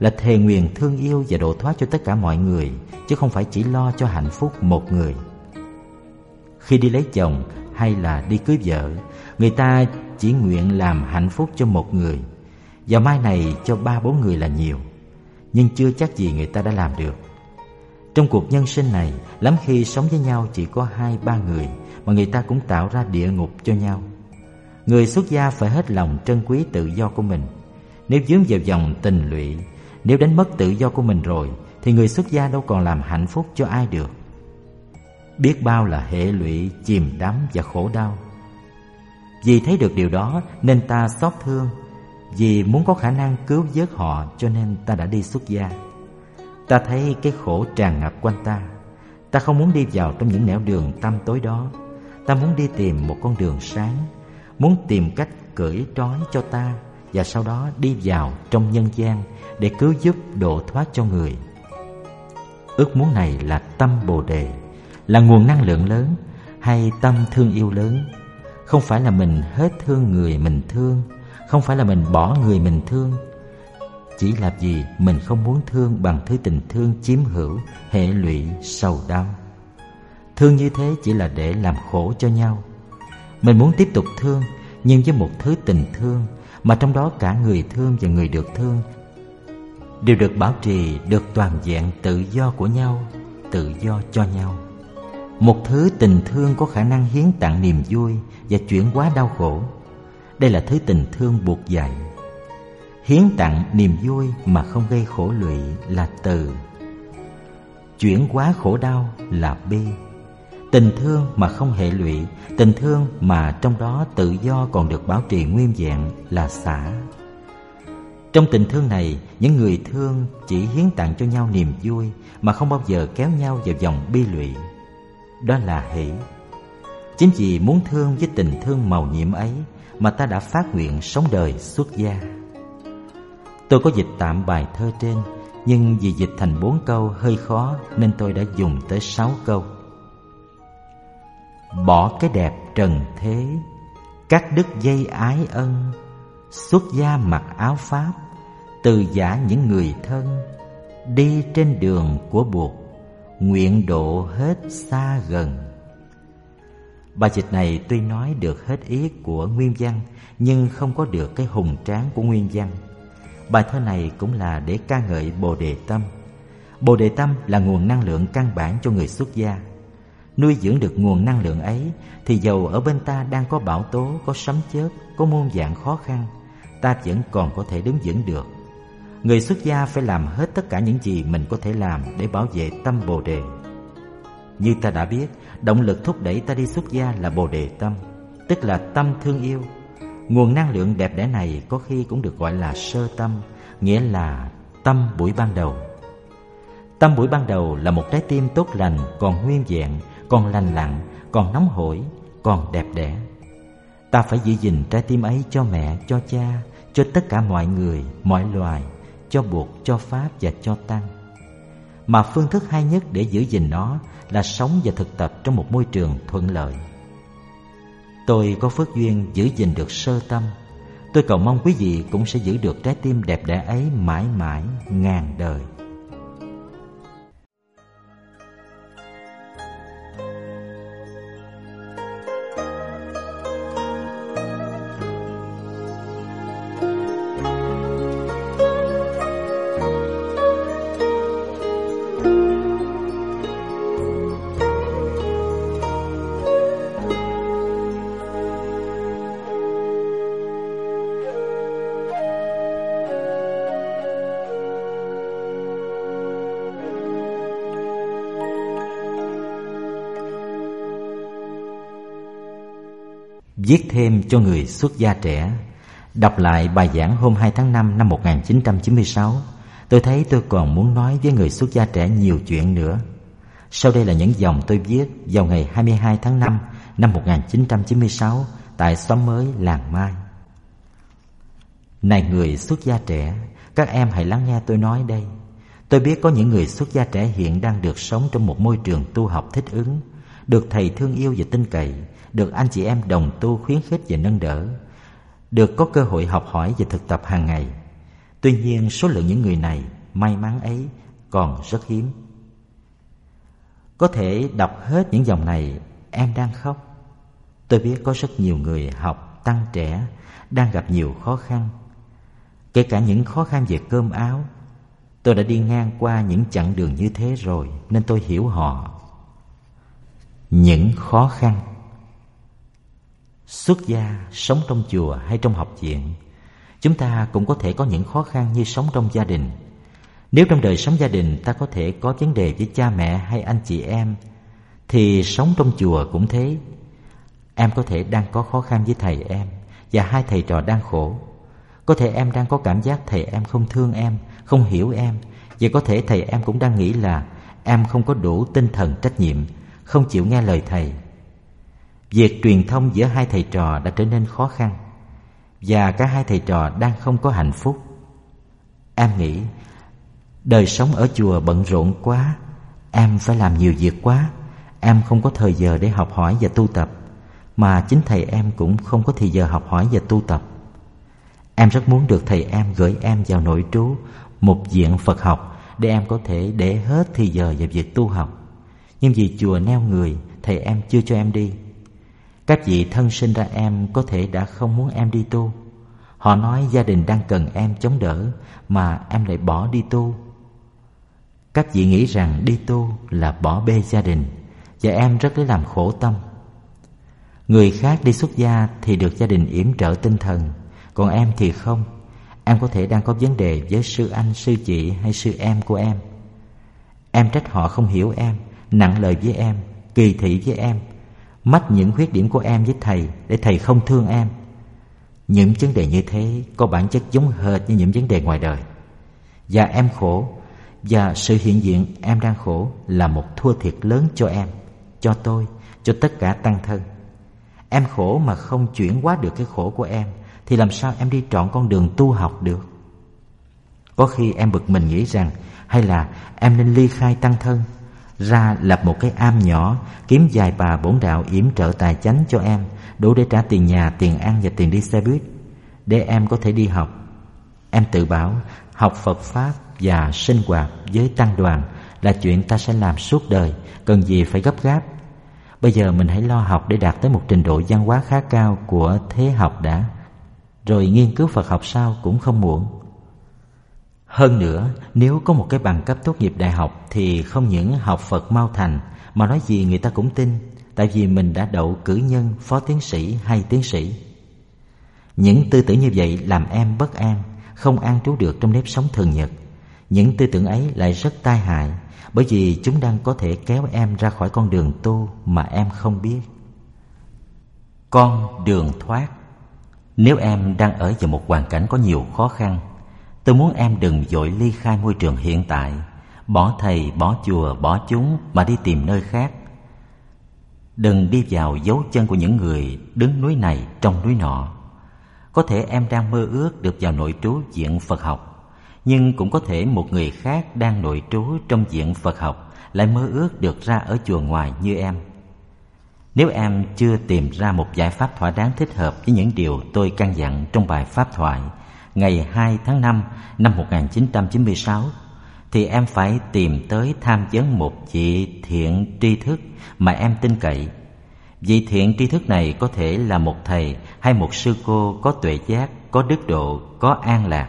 là thề nguyện thương yêu và độ thoát cho tất cả mọi người, Chứ không phải chỉ lo cho hạnh phúc một người. Khi đi lấy chồng hay là đi cưới vợ Người ta chỉ nguyện làm hạnh phúc cho một người Và mai này cho ba bốn người là nhiều nhưng chưa chắc gì người ta đã làm được. Trong cuộc nhân sinh này, lắm khi sống với nhau chỉ có hai ba người mà người ta cũng tạo ra địa ngục cho nhau. Người xuất gia phải hết lòng trân quý tự do của mình. Nếu dướng vào dòng tình lụy, nếu đánh mất tự do của mình rồi, thì người xuất gia đâu còn làm hạnh phúc cho ai được. Biết bao là hệ lụy, chìm đắm và khổ đau. Vì thấy được điều đó nên ta xót thương. Vì muốn có khả năng cứu vớt họ cho nên ta đã đi xuất gia. Ta thấy cái khổ tràn ngập quanh ta. Ta không muốn đi vào trong những nẻo đường tăm tối đó. Ta muốn đi tìm một con đường sáng Muốn tìm cách cởi trói cho ta Và sau đó đi vào trong nhân gian Để cứu giúp độ thoát cho người. Ước muốn này là tâm Bồ Đề. Là nguồn năng lượng lớn Hay tâm thương yêu lớn. Không phải là mình hết thương người mình thương, không phải là mình bỏ người mình thương. Chỉ là vì mình không muốn thương bằng thứ tình thương chiếm hữu, Hệ lụy, sầu đau. Thương như thế chỉ là để làm khổ cho nhau. Mình muốn tiếp tục thương, Nhưng với một thứ tình thương Mà trong đó cả người thương và người được thương đều được bảo trì được toàn vẹn tự do của nhau, tự do cho nhau một thứ tình thương có khả năng hiến tặng niềm vui và chuyển hóa đau khổ. Đây là thứ tình thương buộc dạy. Hiến tặng niềm vui mà không gây khổ lụy là từ. Chuyển hóa khổ đau là bi tình thương mà không hệ lụy, tình thương mà trong đó tự do còn được bảo trì nguyên vẹn là xả. Trong tình thương này, những người thương chỉ hiến tặng cho nhau niềm vui mà không bao giờ kéo nhau vào vòng bi lụy đó là hỷ. Chính vì muốn thương với tình thương màu nhiệm ấy mà ta đã phát nguyện sống đời xuất gia. Tôi có dịch tạm bài thơ trên, nhưng vì dịch thành bốn câu hơi khó nên tôi đã dùng tới sáu câu. Bỏ cái đẹp trần thế, cắt đứt dây ái ân, xuất gia mặc áo pháp, từ giả những người thân, đi trên đường của buộc nguyện độ hết xa gần. Bài dịch này tuy nói được hết ý của nguyên văn, nhưng không có được cái hùng tráng của nguyên văn. Bài thơ này cũng là để ca ngợi bồ đề tâm. Bồ đề tâm là nguồn năng lượng căn bản cho người xuất gia. Nuôi dưỡng được nguồn năng lượng ấy, thì dầu ở bên ta đang có bão tố, có sấm chớp, có muôn dạng khó khăn, ta vẫn còn có thể đứng vững được người xuất gia phải làm hết tất cả những gì mình có thể làm để bảo vệ tâm bồ đề. Như ta đã biết, động lực thúc đẩy ta đi xuất gia là bồ đề tâm, tức là tâm thương yêu. Nguồn năng lượng đẹp đẽ này có khi cũng được gọi là sơ tâm, nghĩa là tâm buổi ban đầu. Tâm buổi ban đầu là một trái tim tốt lành, còn nguyên vẹn, còn lành lặn, còn nóng hổi, còn đẹp đẽ. Ta phải giữ gìn trái tim ấy cho mẹ, cho cha, cho tất cả mọi người, mọi loài cho buộc, cho pháp và cho tăng. Mà phương thức hay nhất để giữ gìn nó là sống và thực tập trong một môi trường thuận lợi. Tôi có phước duyên giữ gìn được sơ tâm. Tôi cầu mong quý vị cũng sẽ giữ được trái tim đẹp đẽ ấy mãi mãi, ngàn đời. Viết thêm cho người xuất gia trẻ. Đọc lại bài giảng hôm 2 tháng 5 năm 1996 Tôi thấy tôi còn muốn nói với người xuất gia trẻ nhiều chuyện nữa. Sau đây là những dòng tôi viết vào ngày 22 tháng 5 năm 1996 Tại xóm mới Làng Mai. Này người xuất gia trẻ, Các em hãy lắng nghe tôi nói đây. Tôi biết có những người xuất gia trẻ hiện đang được sống trong một môi trường tu học thích ứng, Được thầy thương yêu và tin cậy được anh chị em đồng tu khuyến khích và nâng đỡ, được có cơ hội học hỏi và thực tập hàng ngày. Tuy nhiên, số lượng những người này may mắn ấy còn rất hiếm. Có thể đọc hết những dòng này, em đang khóc. Tôi biết có rất nhiều người học tăng trẻ đang gặp nhiều khó khăn. Kể cả những khó khăn về cơm áo, tôi đã đi ngang qua những chặng đường như thế rồi nên tôi hiểu họ. Những khó khăn Xuất gia, sống trong chùa hay trong học viện Chúng ta cũng có thể có những khó khăn như sống trong gia đình. Nếu trong đời sống gia đình ta có thể có vấn đề với cha mẹ hay anh chị em Thì sống trong chùa cũng thế. Em có thể đang có khó khăn với thầy em Và hai thầy trò đang khổ. Có thể em đang có cảm giác thầy em không thương em Không hiểu em Và có thể thầy em cũng đang nghĩ là Em không có đủ tinh thần trách nhiệm Không chịu nghe lời thầy. Việc truyền thông giữa hai thầy trò đã trở nên khó khăn, Và cả hai thầy trò đang không có hạnh phúc. Em nghĩ, Đời sống ở chùa bận rộn quá, Em phải làm nhiều việc quá, Em không có thời giờ để học hỏi và tu tập, Mà chính thầy em cũng không có thời giờ học hỏi và tu tập. Em rất muốn được thầy em gửi em vào nội trú, Một diện Phật học, Để em có thể để hết thời giờ vào việc tu học. Nhưng vì chùa neo người, Thầy em chưa cho em đi các vị thân sinh ra em có thể đã không muốn em đi tu. Họ nói gia đình đang cần em chống đỡ Mà em lại bỏ đi tu. Các vị nghĩ rằng đi tu là bỏ bê gia đình Và em rất lấy làm khổ tâm. Người khác đi xuất gia thì được gia đình yểm trợ tinh thần Còn em thì không. Em có thể đang có vấn đề với sư anh, sư chị hay sư em của em. Em trách họ không hiểu em Nặng lời với em Kỳ thị với em mắt những khuyết điểm của em với thầy Để thầy không thương em. Những vấn đề như thế Có bản chất giống hệt như những vấn đề ngoài đời. Và em khổ, Và sự hiện diện em đang khổ Là một thua thiệt lớn cho em, Cho tôi, Cho tất cả tăng thân. Em khổ mà không chuyển hóa được cái khổ của em, Thì làm sao em đi trọn con đường tu học được? Có khi em bực mình nghĩ rằng Hay là em nên ly khai tăng thân ra lập một cái am nhỏ Kiếm vài bà bổn đạo yểm trợ tài chánh cho em Đủ để trả tiền nhà, tiền ăn và tiền đi xe buýt Để em có thể đi học. Em tự bảo học Phật Pháp và sinh hoạt với tăng đoàn Là chuyện ta sẽ làm suốt đời Cần gì phải gấp gáp. Bây giờ mình hãy lo học để đạt tới một trình độ văn hóa khá cao của thế học đã. Rồi nghiên cứu Phật học sau cũng không muộn. Hơn nữa, nếu có một cái bằng cấp tốt nghiệp đại học Thì không những học Phật mau thành Mà nói gì người ta cũng tin Tại vì mình đã đậu cử nhân, phó tiến sĩ hay tiến sĩ. Những tư tưởng như vậy làm em bất an Không an trú được trong nếp sống thường nhật. Những tư tưởng ấy lại rất tai hại bởi vì chúng đang có thể kéo em ra khỏi con đường tu mà em không biết. Con đường thoát. Nếu em đang ở vào một hoàn cảnh có nhiều khó khăn tôi muốn em đừng vội ly khai môi trường hiện tại. Bỏ thầy, bỏ chùa, bỏ chúng mà đi tìm nơi khác. Đừng đi vào dấu chân của những người đứng núi này trong núi nọ. Có thể em đang mơ ước được vào nội trú diện phật học, nhưng cũng có thể một người khác đang nội trú trong diện Phật học lại mơ ước được ra ở chùa ngoài như em. Nếu em chưa tìm ra một giải pháp thỏa đáng thích hợp với những điều tôi căn dặn trong bài pháp thoại ngày 2 tháng 5 năm 1996 thì em phải tìm tới tham vấn một vị thiện tri thức mà em tin cậy. Vị thiện tri thức này có thể là một thầy hay một sư cô có tuệ giác, có đức độ, có an lạc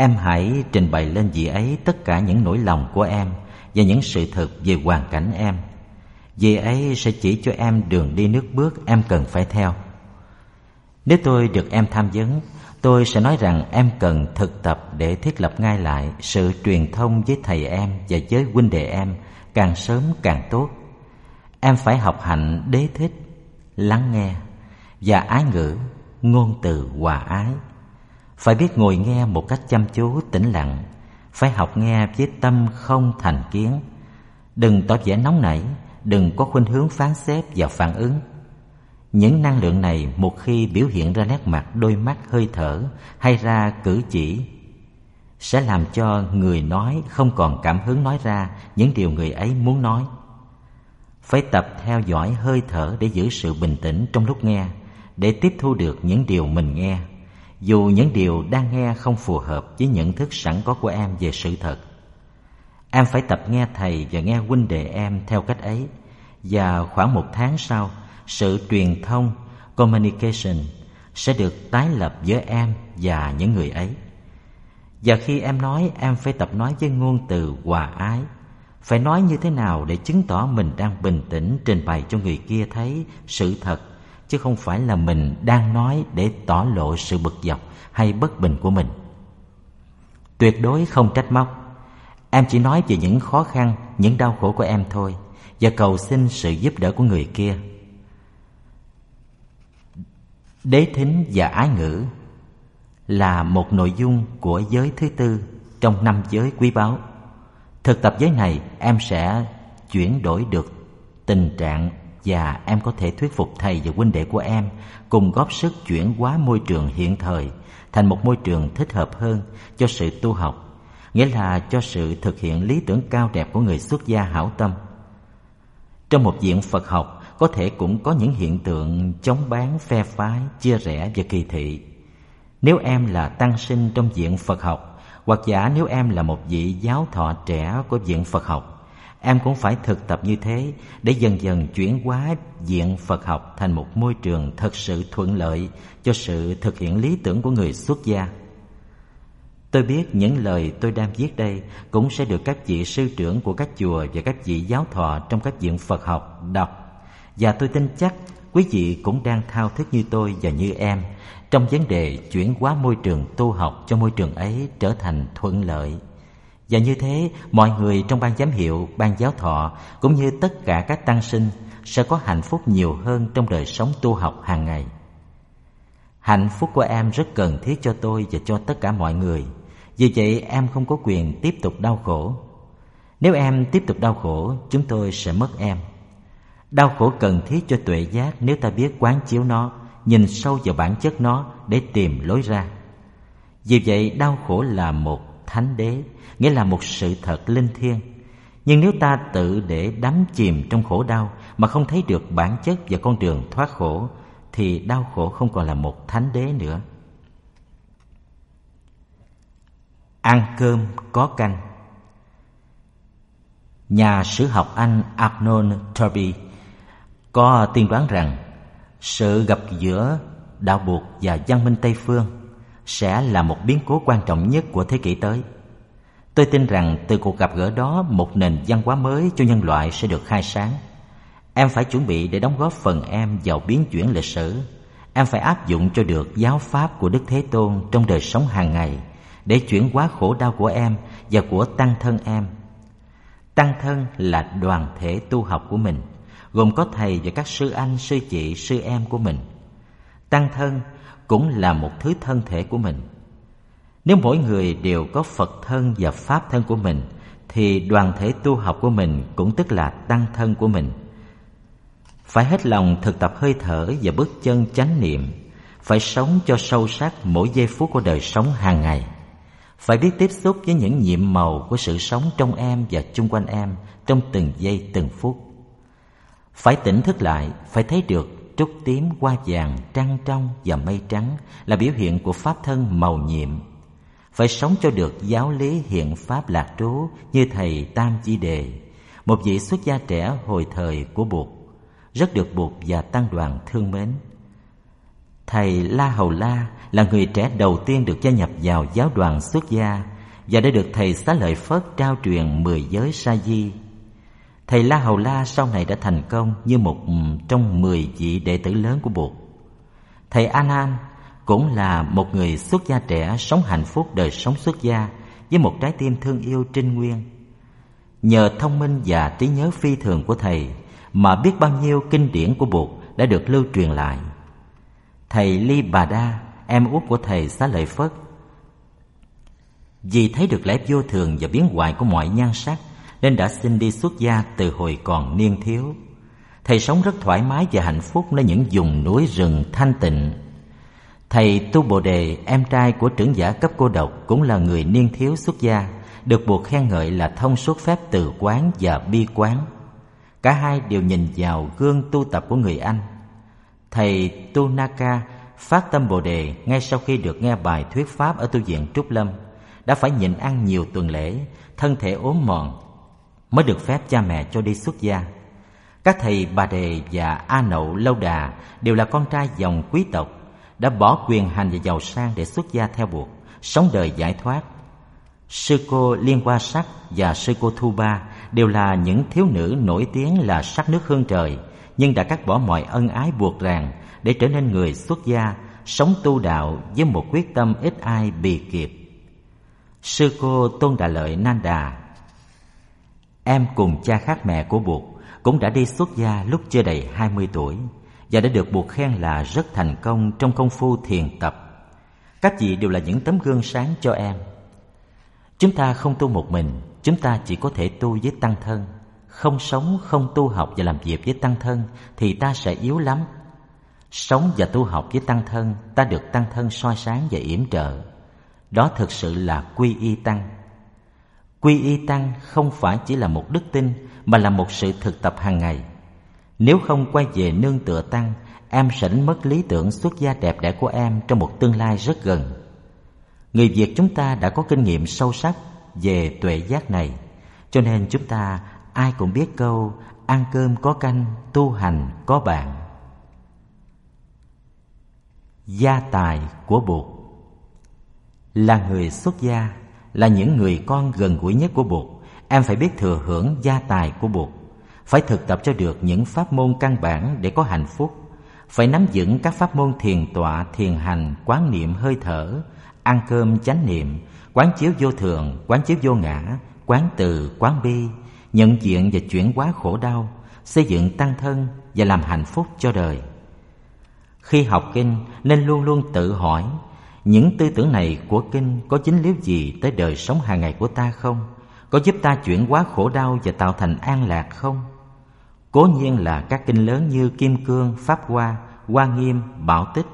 Em hãy trình bày lên vị ấy tất cả những nỗi lòng của em và những sự thật về hoàn cảnh em. Vị ấy sẽ chỉ cho em đường đi nước bước em cần phải theo. Nếu tôi được em tham vấn, tôi sẽ nói rằng em cần thực tập để thiết lập ngay lại sự truyền thông với thầy em và với huynh đệ em càng sớm càng tốt. Em phải học hạnh đế thích, lắng nghe và ái ngữ, ngôn từ hòa ái. Phải biết ngồi nghe một cách chăm chú tĩnh lặng. Phải học nghe với tâm không thành kiến. Đừng tỏ vẻ nóng nảy đừng có khuynh hướng phán xét và phản ứng những năng lượng này một khi biểu hiện ra nét mặt đôi mắt hơi thở hay ra cử chỉ sẽ làm cho người nói không còn cảm hứng nói ra những điều người ấy muốn nói phải tập theo dõi hơi thở để giữ sự bình tĩnh trong lúc nghe để tiếp thu được những điều mình nghe dù những điều đang nghe không phù hợp với nhận thức sẵn có của em về sự thật. Em phải tập nghe thầy và nghe huynh đệ em theo cách ấy và khoảng một tháng sau, sự truyền thông communication sẽ được tái lập giữa em và những người ấy. Và khi em nói, em phải tập nói với ngôn từ hòa ái. Phải nói như thế nào để chứng tỏ mình đang bình tĩnh trình bày cho người kia thấy sự thật chứ không phải là mình đang nói để tỏ lộ sự bực dọc hay bất bình của mình tuyệt đối không trách móc em chỉ nói về những khó khăn những đau khổ của em thôi và cầu xin sự giúp đỡ của người kia đế thính và ái ngữ là một nội dung của giới thứ tư trong năm giới quý báu thực tập giới này em sẽ chuyển đổi được tình trạng và em có thể thuyết phục thầy và huynh đệ của em cùng góp sức chuyển hóa môi trường hiện thời thành một môi trường thích hợp hơn cho sự tu học, nghĩa là cho sự thực hiện lý tưởng cao đẹp của người xuất gia hảo tâm. Trong một diện Phật học có thể cũng có những hiện tượng chống bán, phe phái, chia rẽ và kỳ thị. Nếu em là tăng sinh trong diện Phật học, hoặc giả nếu em là một vị giáo thọ trẻ của diện Phật học, em cũng phải thực tập như thế để dần dần chuyển hóa diện Phật học thành một môi trường thật sự thuận lợi cho sự thực hiện lý tưởng của người xuất gia. Tôi biết những lời tôi đang viết đây cũng sẽ được các vị sư trưởng của các chùa và các vị giáo thọ trong các viện Phật học đọc và tôi tin chắc quý vị cũng đang thao thức như tôi và như em trong vấn đề chuyển hóa môi trường tu học cho môi trường ấy trở thành thuận lợi. Và như thế, mọi người trong ban giám hiệu, ban giáo thọ cũng như tất cả các tăng sinh sẽ có hạnh phúc nhiều hơn trong đời sống tu học hàng ngày. Hạnh phúc của em rất cần thiết cho tôi và cho tất cả mọi người. Vì vậy em không có quyền tiếp tục đau khổ. Nếu em tiếp tục đau khổ, chúng tôi sẽ mất em. Đau khổ cần thiết cho tuệ giác nếu ta biết quán chiếu nó, nhìn sâu vào bản chất nó để tìm lối ra. Vì vậy đau khổ là một thánh đế, nghĩa là một sự thật linh thiêng. Nhưng nếu ta tự để đắm chìm trong khổ đau mà không thấy được bản chất và con đường thoát khổ thì đau khổ không còn là một thánh đế nữa. Ăn cơm có canh Nhà sử học Anh Arnold Turby có tiên đoán rằng, sự gặp giữa đạo buộc và văn minh Tây phương sẽ là một biến cố quan trọng nhất của thế kỷ tới. Tôi tin rằng từ cuộc gặp gỡ đó, một nền văn hóa mới cho nhân loại sẽ được khai sáng. Em phải chuẩn bị để đóng góp phần em vào biến chuyển lịch sử. Em phải áp dụng cho được giáo pháp của Đức Thế Tôn trong đời sống hàng ngày để chuyển hóa khổ đau của em và của tăng thân em. Tăng thân là đoàn thể tu học của mình gồm có thầy và các sư anh, sư chị, sư em của mình. Tăng thân cũng là một thứ thân thể của mình. Nếu mỗi người đều có Phật thân và Pháp thân của mình, thì đoàn thể tu học của mình cũng tức là tăng thân của mình. Phải hết lòng thực tập hơi thở và bước chân chánh niệm, phải sống cho sâu sắc mỗi giây phút của đời sống hàng ngày. Phải biết tiếp xúc với những nhiệm màu của sự sống trong em và chung quanh em trong từng giây từng phút. Phải tỉnh thức lại, phải thấy được trúc tím, hoa vàng, trăng trong và mây trắng là biểu hiện của pháp thân màu nhiệm. Phải sống cho được giáo lý hiện pháp lạc trú như thầy Tam Chi Đề, một vị xuất gia trẻ hồi thời của Bụt, rất được Bụt và tăng đoàn thương mến. Thầy La Hầu La là người trẻ đầu tiên được gia nhập vào giáo đoàn xuất gia và đã được thầy Xá Lợi Phất trao truyền mười giới sa di Thầy La Hầu La sau này đã thành công như một trong mười vị đệ tử lớn của Bụt. Thầy A Nan cũng là một người xuất gia trẻ sống hạnh phúc đời sống xuất gia với một trái tim thương yêu trinh nguyên. Nhờ thông minh và trí nhớ phi thường của thầy mà biết bao nhiêu kinh điển của Bụt đã được lưu truyền lại. Thầy Ly Bà Đa, em út của thầy Xá Lợi Phất, vì thấy được lẽ vô thường và biến hoại của mọi nhan sắc nên đã xin đi xuất gia từ hồi còn niên thiếu. Thầy sống rất thoải mái và hạnh phúc nơi những vùng núi rừng thanh tịnh. Thầy Tu Bồ Đề, em trai của trưởng giả cấp cô độc cũng là người niên thiếu xuất gia, được buộc khen ngợi là thông suốt phép từ quán và bi quán. Cả hai đều nhìn vào gương tu tập của người Anh. Thầy Tu Naka phát tâm Bồ Đề ngay sau khi được nghe bài thuyết pháp ở tu viện Trúc Lâm, đã phải nhịn ăn nhiều tuần lễ, thân thể ốm mòn mới được phép cha mẹ cho đi xuất gia. Các thầy Bà Đề và A Nậu Lâu Đà đều là con trai dòng quý tộc, đã bỏ quyền hành và giàu sang để xuất gia theo buộc, sống đời giải thoát. Sư cô Liên Hoa Sắc và sư cô Thu Ba đều là những thiếu nữ nổi tiếng là sắc nước hương trời, nhưng đã cắt bỏ mọi ân ái buộc ràng để trở nên người xuất gia, sống tu đạo với một quyết tâm ít ai bì kịp. Sư cô Tôn Đà Lợi Nan Đà Em cùng cha khác mẹ của Bụt cũng đã đi xuất gia lúc chưa đầy 20 tuổi và đã được Bụt khen là rất thành công trong công phu thiền tập. Các vị đều là những tấm gương sáng cho em. Chúng ta không tu một mình, chúng ta chỉ có thể tu với tăng thân. Không sống, không tu học và làm việc với tăng thân thì ta sẽ yếu lắm. Sống và tu học với tăng thân, ta được tăng thân soi sáng và yểm trợ. Đó thực sự là quy y tăng. Quy y tăng không phải chỉ là một đức tin mà là một sự thực tập hàng ngày. Nếu không quay về nương tựa tăng, em sẽ đánh mất lý tưởng xuất gia đẹp đẽ của em trong một tương lai rất gần. Người Việt chúng ta đã có kinh nghiệm sâu sắc về tuệ giác này, cho nên chúng ta ai cũng biết câu ăn cơm có canh, tu hành có bạn. Gia tài của Bụt Là người xuất gia, là những người con gần gũi nhất của Bụt, em phải biết thừa hưởng gia tài của Bụt, phải thực tập cho được những pháp môn căn bản để có hạnh phúc, phải nắm vững các pháp môn thiền tọa, thiền hành, quán niệm hơi thở, ăn cơm chánh niệm, quán chiếu vô thường, quán chiếu vô ngã, quán từ, quán bi, nhận diện và chuyển hóa khổ đau, xây dựng tăng thân và làm hạnh phúc cho đời. Khi học kinh nên luôn luôn tự hỏi những tư tưởng này của kinh có chính liếu gì tới đời sống hàng ngày của ta không? Có giúp ta chuyển hóa khổ đau và tạo thành an lạc không? Cố nhiên là các kinh lớn như Kim Cương, Pháp Hoa, Hoa Nghiêm, Bảo Tích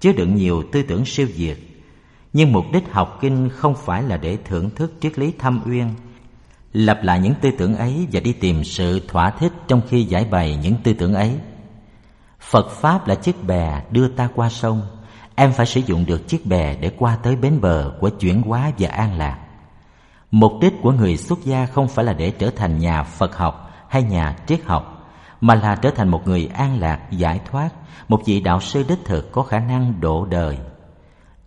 chứa đựng nhiều tư tưởng siêu việt. Nhưng mục đích học kinh không phải là để thưởng thức triết lý thâm uyên, lặp lại những tư tưởng ấy và đi tìm sự thỏa thích trong khi giải bày những tư tưởng ấy. Phật Pháp là chiếc bè đưa ta qua sông, em phải sử dụng được chiếc bè để qua tới bến bờ của chuyển hóa và an lạc. Mục đích của người xuất gia không phải là để trở thành nhà Phật học hay nhà triết học, mà là trở thành một người an lạc, giải thoát, một vị đạo sư đích thực có khả năng độ đời.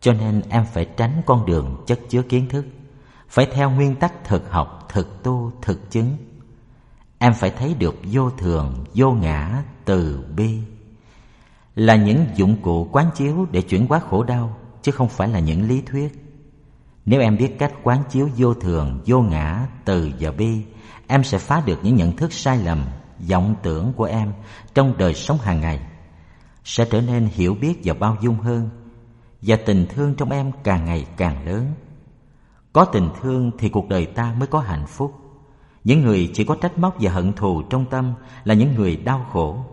Cho nên em phải tránh con đường chất chứa kiến thức, phải theo nguyên tắc thực học, thực tu, thực chứng. Em phải thấy được vô thường, vô ngã, từ bi là những dụng cụ quán chiếu để chuyển hóa khổ đau chứ không phải là những lý thuyết. Nếu em biết cách quán chiếu vô thường, vô ngã, từ và bi, em sẽ phá được những nhận thức sai lầm, vọng tưởng của em trong đời sống hàng ngày. Sẽ trở nên hiểu biết và bao dung hơn, và tình thương trong em càng ngày càng lớn. Có tình thương thì cuộc đời ta mới có hạnh phúc. Những người chỉ có trách móc và hận thù trong tâm là những người đau khổ.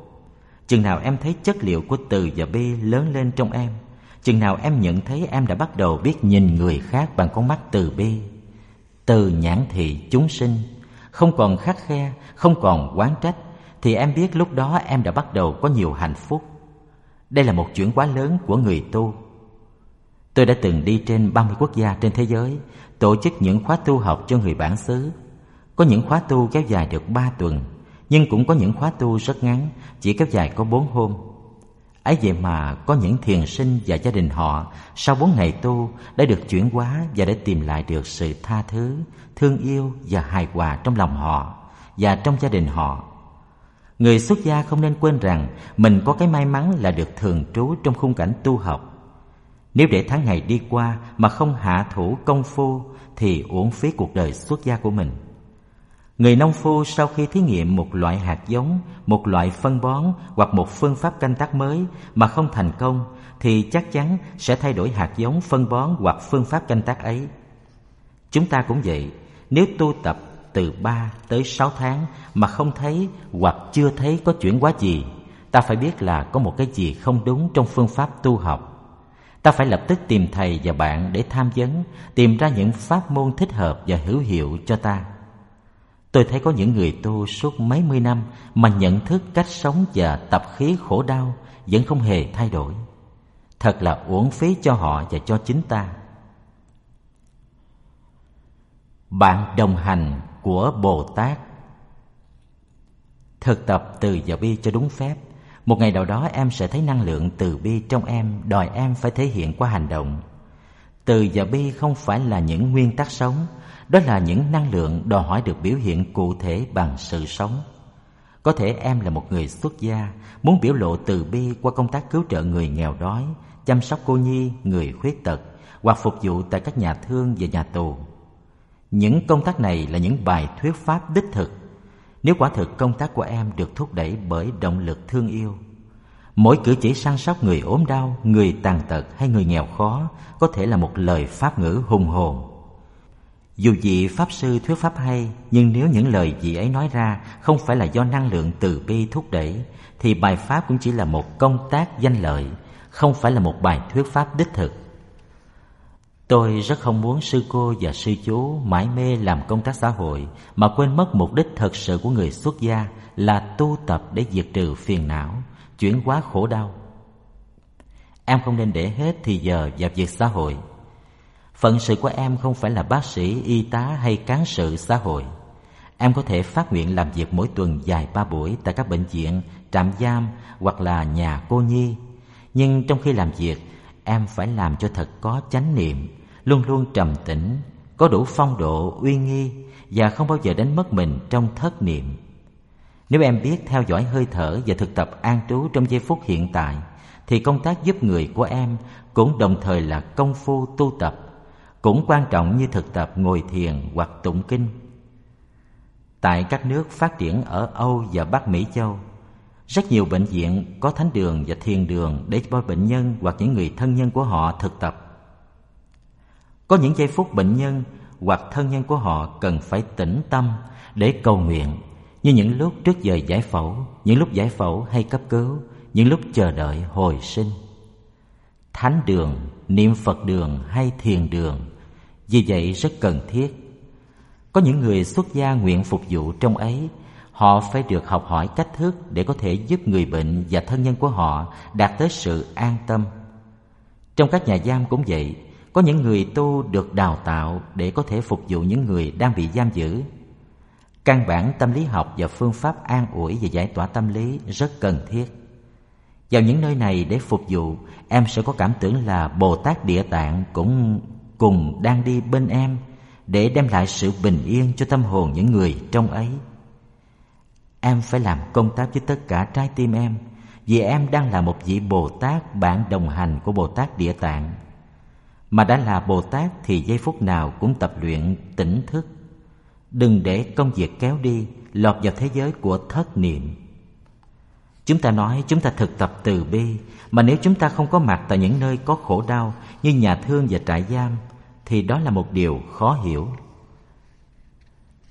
Chừng nào em thấy chất liệu của từ và b lớn lên trong em, chừng nào em nhận thấy em đã bắt đầu biết nhìn người khác bằng con mắt từ bi, từ nhãn thị chúng sinh, không còn khắc khe, không còn quán trách, thì em biết lúc đó em đã bắt đầu có nhiều hạnh phúc. Đây là một chuyển hóa lớn của người tu. Tôi đã từng đi trên 30 quốc gia trên thế giới, tổ chức những khóa tu học cho người bản xứ. Có những khóa tu kéo dài được 3 tuần, nhưng cũng có những khóa tu rất ngắn, chỉ kéo dài có bốn hôm. ấy vậy mà có những thiền sinh và gia đình họ sau bốn ngày tu đã được chuyển hóa và đã tìm lại được sự tha thứ, thương yêu và hài hòa trong lòng họ và trong gia đình họ. Người xuất gia không nên quên rằng mình có cái may mắn là được thường trú trong khung cảnh tu học. Nếu để tháng ngày đi qua mà không hạ thủ công phu thì uổng phí cuộc đời xuất gia của mình. Người nông phu sau khi thí nghiệm một loại hạt giống, một loại phân bón hoặc một phương pháp canh tác mới mà không thành công thì chắc chắn sẽ thay đổi hạt giống, phân bón hoặc phương pháp canh tác ấy. Chúng ta cũng vậy, nếu tu tập từ 3 tới 6 tháng mà không thấy hoặc chưa thấy có chuyển hóa gì, ta phải biết là có một cái gì không đúng trong phương pháp tu học. Ta phải lập tức tìm thầy và bạn để tham vấn, tìm ra những pháp môn thích hợp và hữu hiệu cho ta. Tôi thấy có những người tu suốt mấy mươi năm mà nhận thức cách sống và tập khí khổ đau vẫn không hề thay đổi. Thật là uổng phí cho họ và cho chính ta. Bạn đồng hành của Bồ Tát Thực tập từ và bi cho đúng phép Một ngày nào đó em sẽ thấy năng lượng từ bi trong em, Đòi em phải thể hiện qua hành động Từ và bi không phải là những nguyên tắc sống đó là những năng lượng đòi hỏi được biểu hiện cụ thể bằng sự sống. Có thể em là một người xuất gia, muốn biểu lộ từ bi qua công tác cứu trợ người nghèo đói, chăm sóc cô nhi, người khuyết tật hoặc phục vụ tại các nhà thương và nhà tù. Những công tác này là những bài thuyết pháp đích thực. Nếu quả thực công tác của em được thúc đẩy bởi động lực thương yêu, mỗi cử chỉ săn sóc người ốm đau, người tàn tật hay người nghèo khó có thể là một lời pháp ngữ hùng hồn dù vị Pháp Sư thuyết Pháp hay, nhưng nếu những lời vị ấy nói ra không phải là do năng lượng từ bi thúc đẩy, thì bài Pháp cũng chỉ là một công tác danh lợi, không phải là một bài thuyết Pháp đích thực. Tôi rất không muốn sư cô và sư chú mãi mê làm công tác xã hội mà quên mất mục đích thật sự của người xuất gia là tu tập để diệt trừ phiền não, chuyển hóa khổ đau. Em không nên để hết thì giờ vào việc xã hội Phận sự của em không phải là bác sĩ, y tá hay cán sự xã hội. em có thể phát nguyện làm việc mỗi tuần dài ba buổi tại các bệnh viện, trạm giam hoặc là nhà cô nhi. Nhưng trong khi làm việc, em phải làm cho thật có chánh niệm, luôn luôn trầm tĩnh, có đủ phong độ, uy nghi và không bao giờ đánh mất mình trong thất niệm. Nếu em biết theo dõi hơi thở và thực tập an trú trong giây phút hiện tại, thì công tác giúp người của em cũng đồng thời là công phu tu tập, cũng quan trọng như thực tập ngồi thiền hoặc tụng kinh. Tại các nước phát triển ở Âu và Bắc Mỹ Châu, rất nhiều bệnh viện có thánh đường và thiền đường để cho bệnh nhân hoặc những người thân nhân của họ thực tập. Có những giây phút bệnh nhân hoặc thân nhân của họ cần phải tĩnh tâm để cầu nguyện như những lúc trước giờ giải phẫu, những lúc giải phẫu hay cấp cứu, những lúc chờ đợi hồi sinh. Thánh đường, niệm Phật đường hay thiền đường vì vậy rất cần thiết. Có những người xuất gia nguyện phục vụ trong ấy Họ phải được học hỏi cách thức để có thể giúp người bệnh và thân nhân của họ đạt tới sự an tâm. Trong các nhà giam cũng vậy, có những người tu được đào tạo để có thể phục vụ những người đang bị giam giữ. Căn bản tâm lý học và phương pháp an ủi và giải tỏa tâm lý rất cần thiết. Vào những nơi này để phục vụ, em sẽ có cảm tưởng là Bồ Tát Địa Tạng cũng cùng đang đi bên em để đem lại sự bình yên cho tâm hồn những người trong ấy. Em phải làm công tác với tất cả trái tim em vì em đang là một vị Bồ Tát bạn đồng hành của Bồ Tát Địa Tạng. Mà đã là Bồ Tát thì giây phút nào cũng tập luyện tỉnh thức. Đừng để công việc kéo đi lọt vào thế giới của thất niệm. Chúng ta nói chúng ta thực tập từ bi, Mà nếu chúng ta không có mặt tại những nơi có khổ đau Như nhà thương và trại giam, Thì đó là một điều khó hiểu.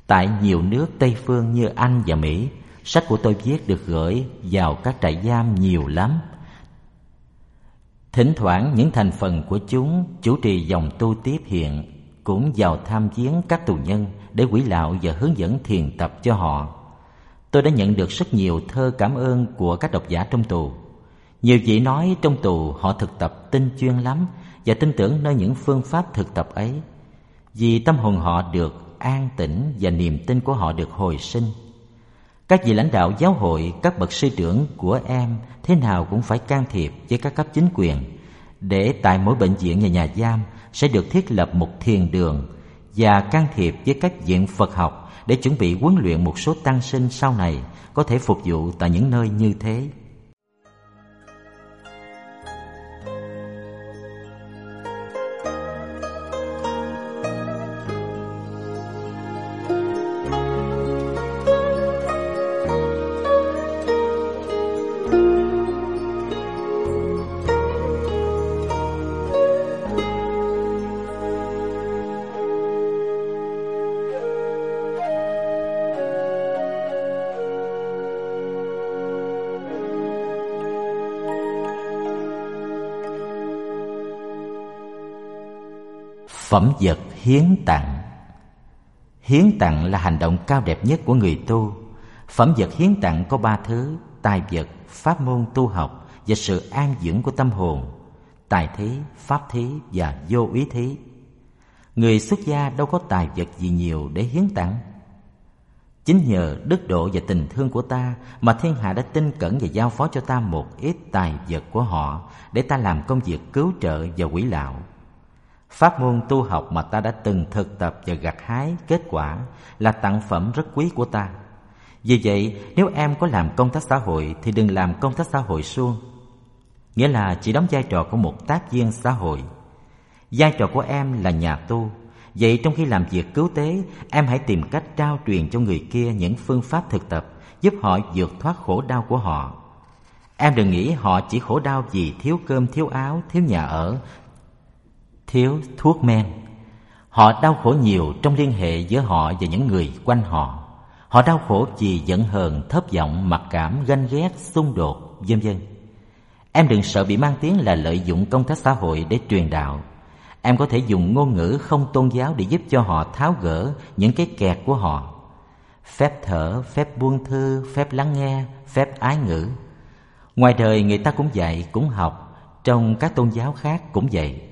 Tại nhiều nước Tây Phương như Anh và Mỹ, Sách của tôi viết được gửi vào các trại giam nhiều lắm. Thỉnh thoảng những thành phần của chúng chủ trì dòng tu tiếp hiện Cũng vào tham viếng các tù nhân để quỷ lạo và hướng dẫn thiền tập cho họ. Tôi đã nhận được rất nhiều thơ cảm ơn của các độc giả trong tù. Nhiều vị nói trong tù họ thực tập tinh chuyên lắm Và tin tưởng nơi những phương pháp thực tập ấy. Vì tâm hồn họ được an tĩnh và niềm tin của họ được hồi sinh. Các vị lãnh đạo giáo hội, các bậc sư trưởng của em thế nào cũng phải can thiệp với các cấp chính quyền để tại mỗi bệnh viện và nhà giam sẽ được thiết lập một thiền đường và can thiệp với các viện Phật học để chuẩn bị huấn luyện một số tăng sinh sau này có thể phục vụ tại những nơi như thế. Phẩm vật hiến tặng. Hiến tặng là hành động cao đẹp nhất của người tu. Phẩm vật hiến tặng có ba thứ Tài vật, pháp môn tu học Và sự an dưỡng của tâm hồn Tài thí, pháp thí và vô ý thí. Người xuất gia đâu có tài vật gì nhiều để hiến tặng. Chính nhờ đức độ và tình thương của ta Mà thiên hạ đã tin cẩn và giao phó cho ta một ít tài vật của họ Để ta làm công việc cứu trợ và quỷ lão Pháp môn tu học mà ta đã từng thực tập và gặt hái kết quả là tặng phẩm rất quý của ta. Vì vậy, nếu em có làm công tác xã hội thì đừng làm công tác xã hội suông. Nghĩa là chỉ đóng vai trò của một tác viên xã hội. Vai trò của em là nhà tu. Vậy trong khi làm việc cứu tế, em hãy tìm cách trao truyền cho người kia những phương pháp thực tập giúp họ vượt thoát khổ đau của họ. Em đừng nghĩ họ chỉ khổ đau vì thiếu cơm, thiếu áo, thiếu nhà ở, thiếu thuốc men. Họ đau khổ nhiều trong liên hệ giữa họ và những người quanh họ. Họ đau khổ vì giận hờn, thấp vọng, mặc cảm, ganh ghét, xung đột, vân vân. Em đừng sợ bị mang tiếng là lợi dụng công tác xã hội để truyền đạo. Em có thể dùng ngôn ngữ không tôn giáo để giúp cho họ tháo gỡ những cái kẹt của họ. Phép thở, phép buông thư, phép lắng nghe, phép ái ngữ. Ngoài đời người ta cũng dạy, cũng học, trong các tôn giáo khác cũng vậy.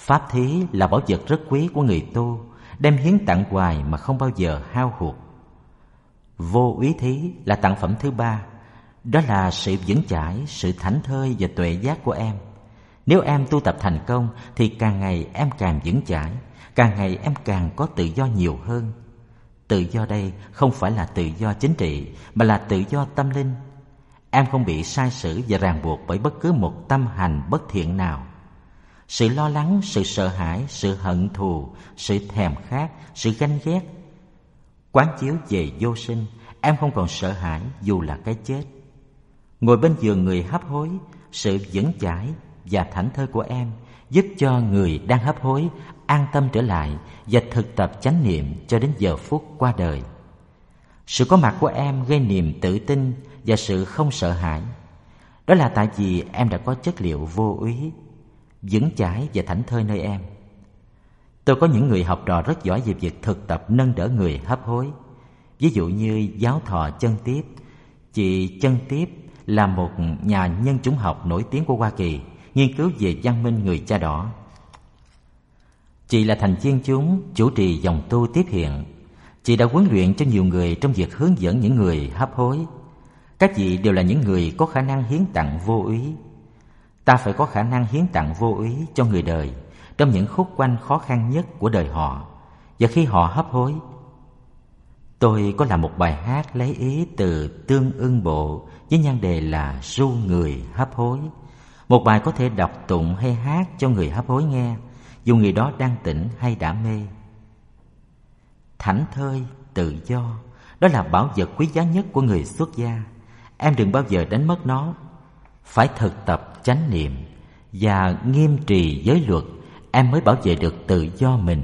Pháp thí là bảo vật rất quý của người tu, đem hiến tặng hoài mà không bao giờ hao hụt. Vô úy thí là tặng phẩm thứ ba Đó là sự vững chãi, sự thảnh thơi và tuệ giác của em. Nếu em tu tập thành công Thì càng ngày em càng vững chãi Càng ngày em càng có tự do nhiều hơn. Tự do đây không phải là tự do chính trị Mà là tự do tâm linh. Em không bị sai sử và ràng buộc bởi bất cứ một tâm hành bất thiện nào. Sự lo lắng, sự sợ hãi, sự hận thù, sự thèm khát, sự ganh ghét. Quán chiếu về vô sinh Em không còn sợ hãi dù là cái chết. Ngồi bên giường người hấp hối Sự vững chãi và thảnh thơi của em Giúp cho người đang hấp hối an tâm trở lại Và thực tập chánh niệm cho đến giờ phút qua đời. Sự có mặt của em gây niềm tự tin và sự không sợ hãi. Đó là tại vì em đã có chất liệu vô úy Vững chãi và thảnh thơi nơi em Tôi có những người học trò rất giỏi về việc thực tập nâng đỡ người hấp hối. Ví dụ như giáo thọ chân tiếp. Chị chân tiếp là một nhà nhân chủng học nổi tiếng của Hoa Kỳ, nghiên cứu về văn minh người cha đỏ. Chị là thành viên chúng chủ trì dòng tu tiếp hiện. Chị đã huấn luyện cho nhiều người trong việc hướng dẫn những người hấp hối. Các chị đều là những người có khả năng hiến tặng vô úy. Ta phải có khả năng hiến tặng vô úy cho người đời trong những khúc quanh khó khăn nhất của đời họ. Và khi họ hấp hối, tôi có làm một bài hát lấy ý từ tương ưng bộ với nhan đề là ru người hấp hối. Một bài có thể đọc tụng hay hát cho người hấp hối nghe, dù người đó đang tỉnh hay đã mê. Thảnh thơi, tự do, đó là bảo vật quý giá nhất của người xuất gia. Em đừng bao giờ đánh mất nó. Phải thực tập chánh niệm và nghiêm trì giới luật, em mới bảo vệ được tự do mình.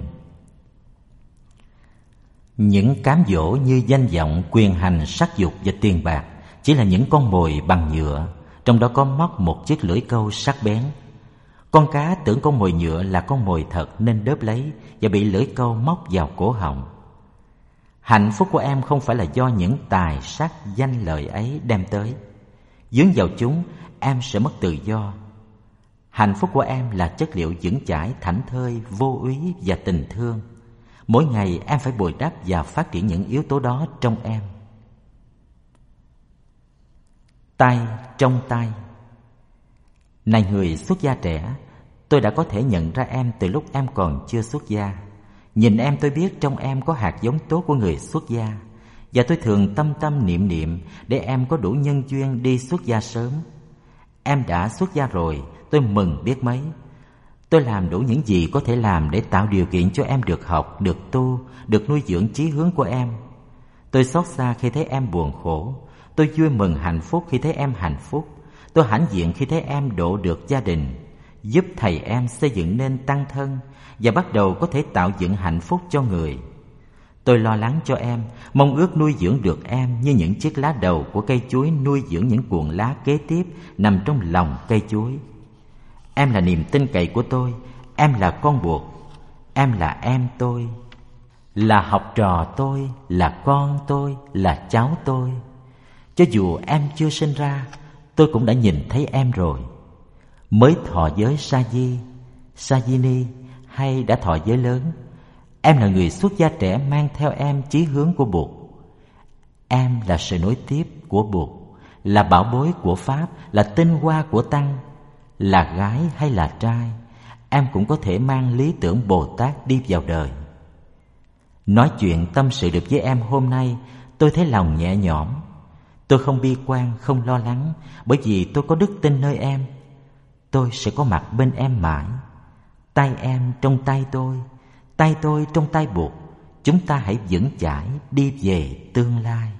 Những cám dỗ như danh vọng, quyền hành, sắc dục và tiền bạc chỉ là những con mồi bằng nhựa, trong đó có móc một chiếc lưỡi câu sắc bén. Con cá tưởng con mồi nhựa là con mồi thật nên đớp lấy và bị lưỡi câu móc vào cổ họng. Hạnh phúc của em không phải là do những tài sắc danh lợi ấy đem tới. Dướng vào chúng em sẽ mất tự do Hạnh phúc của em là chất liệu vững chãi, thảnh thơi, vô úy và tình thương. Mỗi ngày em phải bồi đắp và phát triển những yếu tố đó trong em. Tay trong tay Này người xuất gia trẻ, tôi đã có thể nhận ra em từ lúc em còn chưa xuất gia. Nhìn em tôi biết trong em có hạt giống tốt của người xuất gia và tôi thường tâm tâm niệm niệm để em có đủ nhân duyên đi xuất gia sớm. Em đã xuất gia rồi, tôi mừng biết mấy. Tôi làm đủ những gì có thể làm để tạo điều kiện cho em được học, được tu, được nuôi dưỡng chí hướng của em. Tôi xót xa khi thấy em buồn khổ. Tôi vui mừng hạnh phúc khi thấy em hạnh phúc. Tôi hãnh diện khi thấy em độ được gia đình, giúp thầy em xây dựng nên tăng thân và bắt đầu có thể tạo dựng hạnh phúc cho người tôi lo lắng cho em, mong ước nuôi dưỡng được em như những chiếc lá đầu của cây chuối nuôi dưỡng những cuộn lá kế tiếp nằm trong lòng cây chuối. Em là niềm tin cậy của tôi, Em là con buộc, Em là em tôi. Là học trò tôi, Là con tôi, Là cháu tôi. Cho dù em chưa sinh ra, Tôi cũng đã nhìn thấy em rồi. Mới thọ giới sa di sa di ni Hay đã thọ giới lớn? Em là người xuất gia trẻ Mang theo em chí hướng của Bụt. Em là sự nối tiếp của Bụt, Là bảo bối của Pháp, Là tinh hoa của Tăng, là gái hay là trai, em cũng có thể mang lý tưởng bồ tát đi vào đời. Nói chuyện tâm sự được với em hôm nay, tôi thấy lòng nhẹ nhõm. Tôi không bi quan, không lo lắng, bởi vì tôi có đức tin nơi em. Tôi sẽ có mặt bên em mãi. Tay em trong tay tôi tay tôi trong tay buộc chúng ta hãy vững chãi đi về tương lai.